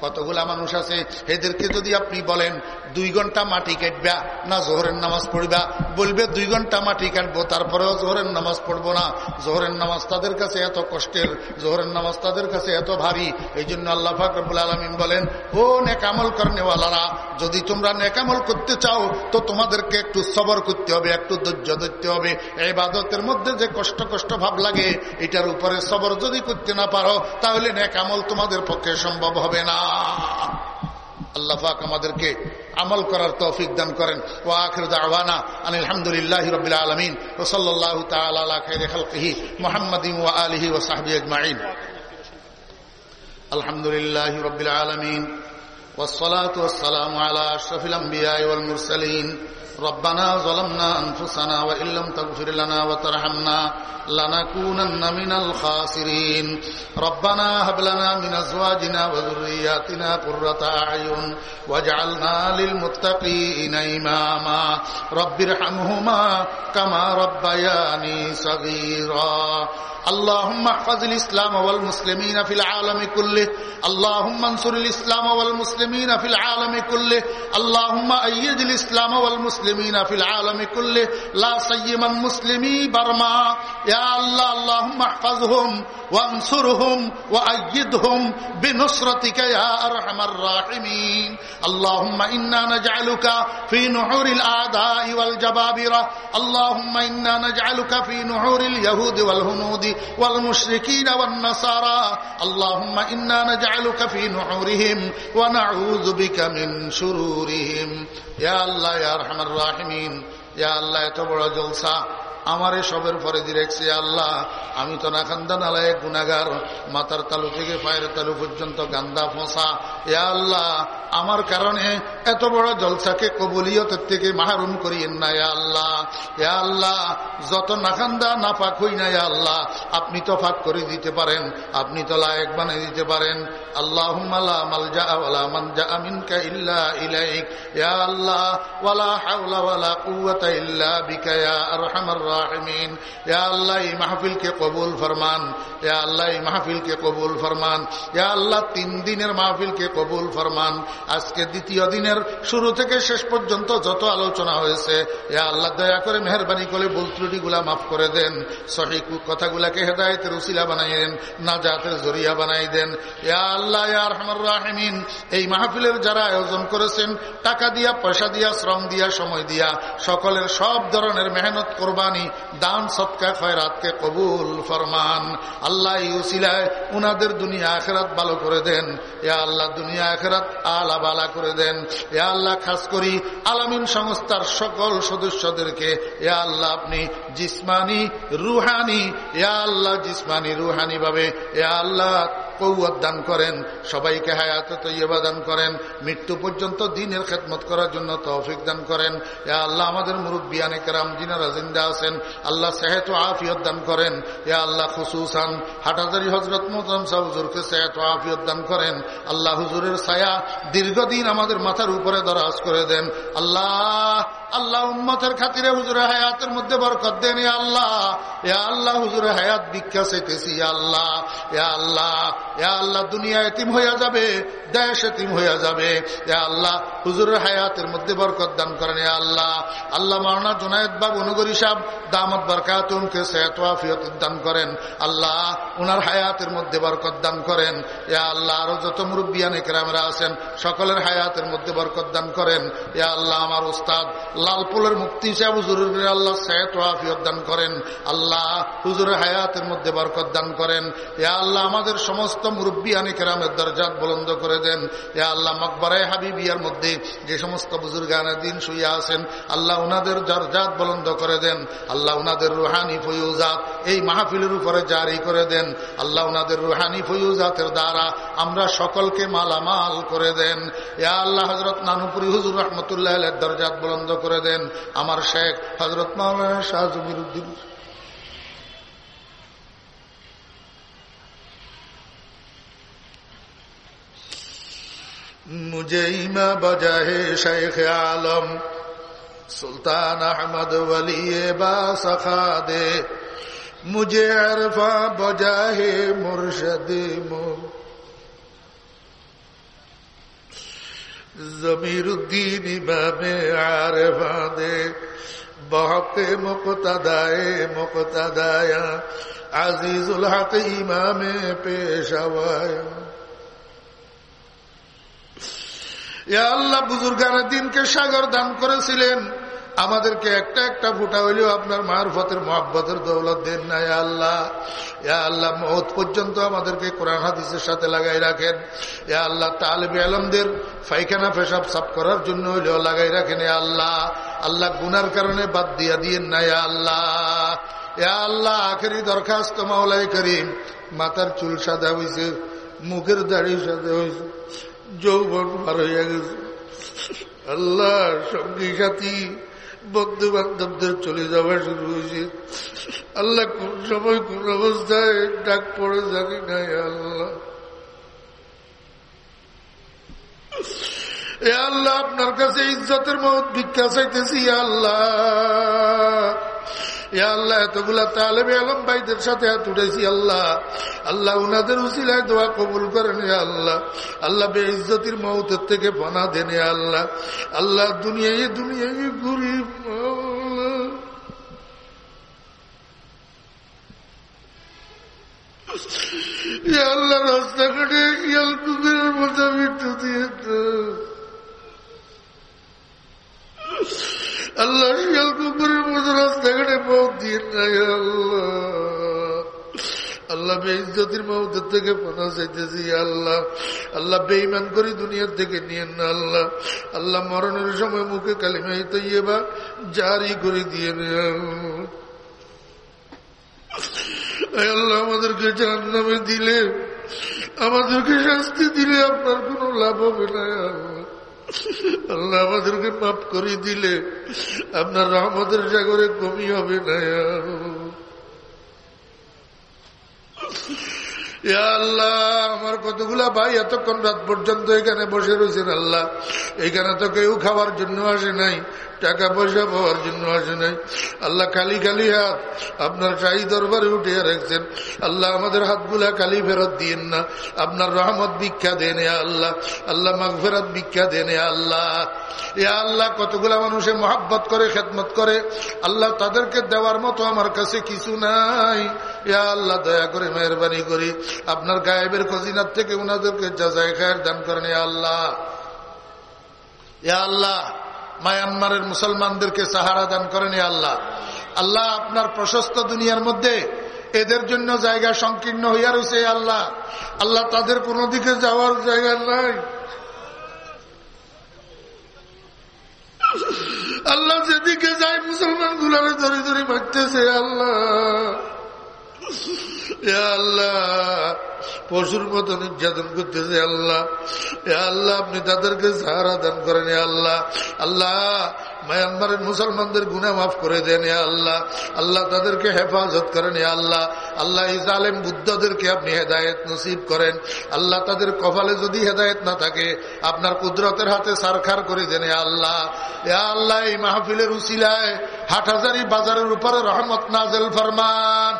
কতগুলা মানুষ আছে, এদেরকে যদি আপনি বলেন দুই ঘণ্টা মাটি কাটবা, না জোহরের নামাজ পড়বা। বলবে, দুই ঘণ্টা মাটি কাটবো, তারপরেও জোহরের নামাজ পড়ব না। জোহরের নামাজ তাদের কাছে এত কষ্টের, জোহরের নামাজ তাদের কাছে এত ভারী। এই জন্য আল্লাহ ফাকরুল আলমিন বলেন, ও নেকামল করেওয়ালারা যদি তোমরা নেকামল করতে চাও, তো তোমাদেরকে একটু সবর করতে হবে, একটু ধৈর্য ধরতে হবে। এই বাদতের মধ্যে যে কষ্ট কষ্ট ভাব লাগে, এটার উপরে সবর যদি করতে না পারো, তাহলে নেকামল তোমাদের পক্ষে সম্ভব হবে না। আল্লাহ পাক আমাদেরকে আমল করার তৌফিক দান করেন ও আখির দাওয়ানা আলহামদুলিল্লাহ রবিল আলমিন ও সাল্লাহ তালা খের খালকিহি মোহাম্মদিন ও আলহি ও সাহাবি আজমাইন আলহামদুলিল্লাহ রবিল আলমিন والصلاة والسلام على أشرف الأنبياء والمرسلين ربنا ظلمنا أنفسنا وإن لم تغفر لنا وترحمنا لنكونن من الخاسرين ربنا هب لنا من أزواجنا وذرياتنا قرة أعين واجعلنا للمتقين إماما رب ارحمهما كما ربياني صغيرا اللهم احفظ الإسلام والمسلمين في العالم كله. اللهم انصر الإسلام والمسلمين في العالم كله. اللهم أيد الإسلام والمسلمين في العالم كله. لا سيما مسلمي برما. يا الله اللهم احفظهم وانصرهم وأيدهم بنصرتك يا أرحم الراحمين. اللهم إنا نجعلك في نحور الأعداء والجبابرة. اللهم إنا نجعلك في نحور اليهود والهنود. والمشركين والنصارى. اللهم إنا نجعلك في نحورهم ونعوذ بك من شرورهم. يا الله يا أرحم الراحمين. يا الله يتبع جلسا আমার সবের পরে দিরেছি আল্লাহ। আমি তো নাখান্দা নালায় গুনাগার মাথার তালু থেকে পায়ের তালু পর্যন্ত গান্দা ফোঁসা। এ আল্লাহ, আমার কারণে এত বড় জলসাকে কবুলিয়তের থেকে মাহরুম করিয়েন না আল্লাহ। এ আল্লাহ, যত নাখান্দা না পাক হই না আল্লাহ। আপনি তো ফাঁক করে দিতে পারেন, আপনি তো লায়ক বানিয়ে দিতে পারেন। ইল্লা বিকা, ইয়া আরহামার রাহিমিন। ইয়া আল্লাহ, এই মাহফিলকে কবুল ফরমান। ইয়া আল্লাহ, এই মাহফিলকে কবুল ফরমান। ইয়া আল্লাহ, তিন দিনের মাহফিলকে কবুল ফরমান। আজকে দ্বিতীয় দিনের শুরু থেকে শেষ পর্যন্ত যত আলোচনা হয়েছে, ইয়া আল্লাহ, দয়া করে মেহরবানি করে ভুল ত্রুটিগুলা মাফ করে দেন। সঠিক কথাগুলাকে হেদায়তের উসিলা বানাই দেন নাজাতের জরিয়া বানাই দেন। ইয়া আল্লাহ রাহমিন। এই মাহফিলের যারা আয়োজন করেছেন, টাকা দিয়া, পয়সা দিয়া, শ্রম দিয়া, সময় দিয়া, সকলের সব ধরনের মেহনত, কোরবানি, দান, সৎকা, খয়রাতকে কবুল ফরমান। আল্লাহ ইউসিলায় উনাদের দুনিয়া, আখেরাত ভালো করে দেন। ইয়া আল্লাহ দুনিয়া, আখেরাত আলা বালা করে দেন। ইয়া আল্লাহ খাস করি আলামিন সংস্থার সকল সদস্যদেরকে। ইয়া আল্লাহ আপনি জিসমানি, রুহানি, ইয়া আল্লাহ জিসমানি, রুহানি ভাবে। ইয়া আল্লাহ কৌয়াত দান করেন, সবাইকে হায়াত তৈবা দান করেন, মৃত্যু পর্যন্ত দিনের খেদমত করার জন্য তৌফিক দান করেন। ইয়া আল্লাহ আমাদের মুরব্বিয়ানে কেরাম যিনারা জিন্দা আছেন, আল্লাহ সেহেত আফিয়ত দান করেন। ইয়া আল্লাহ খুসুসান হাটাজারি হজরত মোহতম সাহ হুজুরকে সেহেত আফিয়ত দান করেন। আল্লাহ হুজুরের ছায়া দীর্ঘদিন আমাদের মাথার উপরে দরাজ করে দেন। আল্লাহ আল্লাহ উম্মতের খাতিরে হুজুরের হায়াতের মধ্যে বরকত দেন, ইয়া আল্লাহ। ইয়া আল্লাহ হুজুরের হায়াত ভিক্ষা চাইতেছি আল্লাহ। ইয়া আল্লাহ ইয়া আল্লাহ, দুনিয়া এতিম হইয়া যাবে, দেশ এতিম হইয়া যাবে। এ আল্লাহ, হুজুরের হায়াতের মধ্যে বরকত দান করেন আল্লাহ। আল্লাহ মাওলানা জুনায়দ বাবু অনুগরী সাহেব, দামত বরকাতুমকে সেহত দান করেন। আল্লাহ, উনার হায়াতের মধ্যে বরকত দান করেন। ইয়া আল্লাহ, আরও যত মুরব্বিয়ান একরামরা আছেন, সকলের হায়াতের মধ্যে বরকত দান করেন। ইয়া আল্লাহ, আমার উস্তাদ লালপুলের মুক্তি সাহেব, হুজুরের আল্লাহ সেহত আফিয়ত দান করেন। আল্লাহ, হুজুরের হায়াতের মধ্যে বরকত দান করেন। ইয়া আল্লাহ, আমাদের সমস্ত কেরামের করে দেন। ইয়া আল্লাহ হাবিবিয়ার মধ্যে যে সমস্ত দিন শুয়ে আছেন, আল্লাহ দরজাত করে দেন। আল্লাহ রুহানি ফয়ুজাত এই মাহফিলের উপরে জারি করে দেন। আল্লাহ রুহানি ফয়ুজাতের দ্বারা আমরা সকলকে মালামাল করে দেন। ইয়া আল্লাহ হজরত নানুপুরি হুজুর রহমতুল্লাহ দরজাত বুলন্দ করে দেন। আমার শেখ হজরত মাওলানা শাহ জমির উদ্দিন मुझमा बजाहे शेख आलम सुल्तान अहमद वली बा सखा दे मुझे अरफा बजाहे मुर्शद जमीरुद्दीन इमाम आरफा दे बहक मुकतदाए मुकतदाया अजीजुल हक इमाम पेशवाया আল্লাহ বুজুর্গানের দিনকে সাগর দান করেছিলেন। আমাদেরকে একটা একটা ফুটা হইলেও আপনার মারফতের মহাব্বতের দৌলত দেন না আল্লাহ। ইয়া আল্লাহ, মহৎ পর্যন্ত আমাদেরকে কোরআন হাদিসের সাথে লাগাই রাখেন। ইয়া আল্লাহ, তালেবে আলমদের ফাইখানা পেশাব সাফ করার জন্য হইলেও লাগাই রাখেন আল্লাহ। আল্লাহ গুনার কারণে বাদ দিয়া দিয়েন না আল্লাহ। ইয়া আল্লাহ, আখেরি দরখাস্ত মাওলাই করিম। মাথার চুল সাদা হয়েছে মুখের দাড়ি সাদা হয়েছে যৌবন পার হইয়া গেছে। আল্লাহ সঙ্গী সাথী বন্ধু বান্ধবদের চলে যাওয়া শুরু হয়েছে। আল্লাহ কোন সময় কোন অবস্থায় ডাক পড়ে জানি নাই আল্লাহ। এ আল্লাহ, আপনার কাছে ইজ্জতের মত ভিক্ষা চাইতেছি আল্লাহ। আল্লাহ, এতগুলা তালেবে আলম ভাইদের সাথে হাত উঠেছি আল্লাহ। আল্লাহ উনাদের উচিলায় দোয়া কবুল করেন আল্লাহ। আল্লাহ বে ইজ্জতির মৌতের থেকে বনা দেনে আল্লাহ। আল্লাহ দুনিয়ায় দুনিয়ায় গরিব আল্লাহ। রাস্তাঘাটে শিয়াল কুকুরের মতো মৃত্যু দিয়ে আল্লাহ শিয়াল রাস্তাঘাটে আল্লাহ। আল্লাহ বেইজ্জতির থেকে পানা চাইতেছি আল্লাহ। আল্লাহ বেইমান করি দুনিয়ার থেকে নিয়েন আল্লাহ। আল্লাহ মরণের সময় মুখে কালিমাই তৈবা জারি করে দিয়ে আল্লাহ, আমাদেরকে জাহান্নামে দিলে, আমাদেরকে শাস্তি দিলে আপনার কোনো লাভ হবে না, আল্লাহ। আল্লাহ আমাদেরকে পাপ করে দিলে আপনার রহমতের জাগরে কমি হবে না আল্লাহ, আমার কতগুলা ভাই এতক্ষণ রাত পর্যন্ত এখানে বসে রয়েছেন, আল্লাহ। এখানে তো কেউ খাওয়ার জন্য আসে নাই। টাকা পয়সা পাওয়ার জন্য আসে নাই। আল্লাহ খালি খালি হাত আপনার শাহী দরবারে উঠিয়ে রাখছেন। আল্লাহ আমাদের হাতগুলা খালি ফেরত দিয়েন না। আপনার রহমত ভিক্ষা দেন আল্লাহ। আল্লাহ মাঘ ফেরত ভিক্ষা দেন আল্লাহ। এ আল্লাহ কতগুলা মানুষে মহাব্বত করে, খেদমত করে। আল্লাহ তাদেরকে দেওয়ার মতো আমার কাছে কিছু নাই। ইয়া আল্লাহ দয়া করে মেহরবানি করি। আপনার গায়েবের খজিনার থেকে উনাদেরকে যাচাই খায়ের দান করেন আল্লাহ। ইয়া আল্লাহ। মায়ানমারের মুসলমানদেরকে সাহারা দান করেন আল্লাহ। আল্লাহ আপনার প্রশস্ত দুনিয়ার মধ্যে এদের জন্য জায়গা সংকীর্ণ হইয়া রয়েছে আল্লাহ। আল্লাহ তাদের কোনো দিকে যাওয়ার জায়গা নাই। আল্লাহ যেদিকে যায় মুসলমান গুলারে ধরে ধরে মারতেছে আল্লাহ। আল্লাহ, পশুর মতো নির্যাতন করতেছে আল্লাহ আল্লাহ, আপনি তাদেরকে সাহারা দান করেন আল্লাহ আল্লাহ, মায়ানমারের মুসলমানদের গুণা মাফ করে দেন আল্লাহ আল্লাহ তাদেরকে হেফাজত করেন আল্লাহ আল্লাহ ইসালেম বুদ্ধদেরকে আপনি হেদায়ত নসিব করেন, আল্লাহ তাদের কপালে যদি হেদায়ত না থাকে, আপনার কুদরতের হাতে সারখার করে দেন আল্লাহ আল্লাহ, এই মাহফিলের উসিলায় হাটহাজারি বাজারের উপরে রহমত নাজেল ফরমান।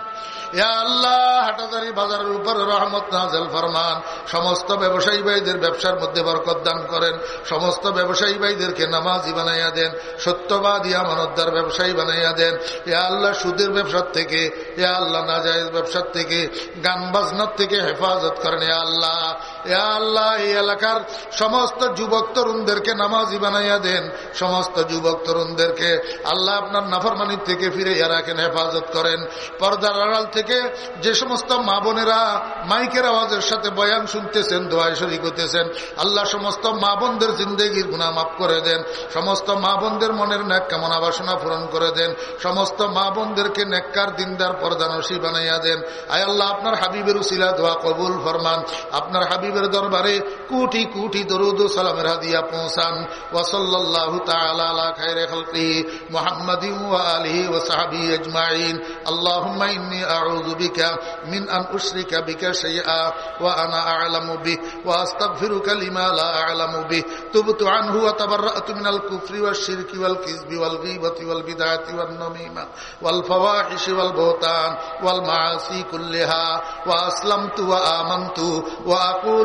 আল্লাহ, হাটাদারি বাজারের উপর রহমত নাজেল ফরমান। সমস্ত ব্যবসায়ী ভাইদের ব্যবসার মধ্যে বরকত দান করেন। সমস্ত ব্যবসায়ী ভাইদেরকে নামাজি বানাইয়া দেন। সত্যবাদী আমানতদার ব্যবসায়ী বানাইয়া দেন। এ আল্লাহ, সুদের ব্যবসার থেকে এ আল্লাহ, নাজায়জ ব্যবসার থেকে, গান বাজনার থেকে হেফাজত করেন। এ আল্লাহ আল্লাহ, এই এলাকার সমস্ত যুবক তরুণদেরকে নামাজি বানাইয়া দেন। সমস্ত যুবক তরুণদেরকে আল্লাহ আপনার নাফরমানির থেকে ফিরে রাখেন, হেফাজত করেন। পর্দার আড়াল থেকে যে সমস্ত মা বোনেরা মাইকের আওয়াজের সাথে বয়ান শুনতেছেন দোয়াই শরিক হতেছেন আল্লাহ সমস্ত মা বোনদের জিন্দগির গুণা মাফ করে দেন। সমস্ত মা বোনদের মনের ন্যাক কামনা বাসনা পূরণ করে দেন। সমস্ত মা বোনদেরকে নেককার দিনদার পর্দানসী বানাইয়া দেন। আয় আল্লাহ, আপনার হাবিবের উসিলা দোয়া কবুল ফরমান। আপনার হাবিবের দরবারে কোটি কোটি দরুদ সালামের হাদিয়া পৌঁছান। ওয়াসাল্লাহু তাআলা আলা খালকি মুহাম্মাদি ওয়া আলিহি ওয়া সাহাবি আজমাইন। আল্লাহুম্মা ইন্নী আউযু বিকা মিন আন উশরিকা বিকা শাইআ ওয়া আনা আ'লামু বি ওয়া আস্তাগফিরুকা লিমা লা আ'লামু বি তুবতু আনহু ওয়া তাবাররাতু মিনাল কুফরি ওয়াশ শিরকি ওয়াল কিযবি ওয়াল গীবাতি ওয়াল বিদআতি ওয়ান নামিমা ওয়াল ফাওয়াহিশ ওয়াল বুহতান ওয়াল মাআসি কুল্লিহা। ওয়া আসলামতু ওয়া আমানতু ওয়া আকুলু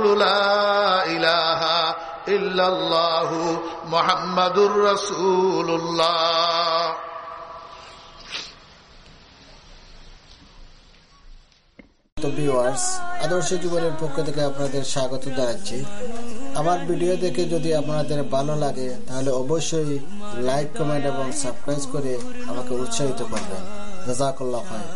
আদর্শ জীবনের পক্ষ থেকে আপনাদের স্বাগত জানাচ্ছি। আমার ভিডিও দেখে যদি আপনাদের ভালো লাগে তাহলে অবশ্যই লাইক কমেন্ট এবং সাবস্ক্রাইব করে আমাকে উৎসাহিত করবেন। রাজাকল্লা খায়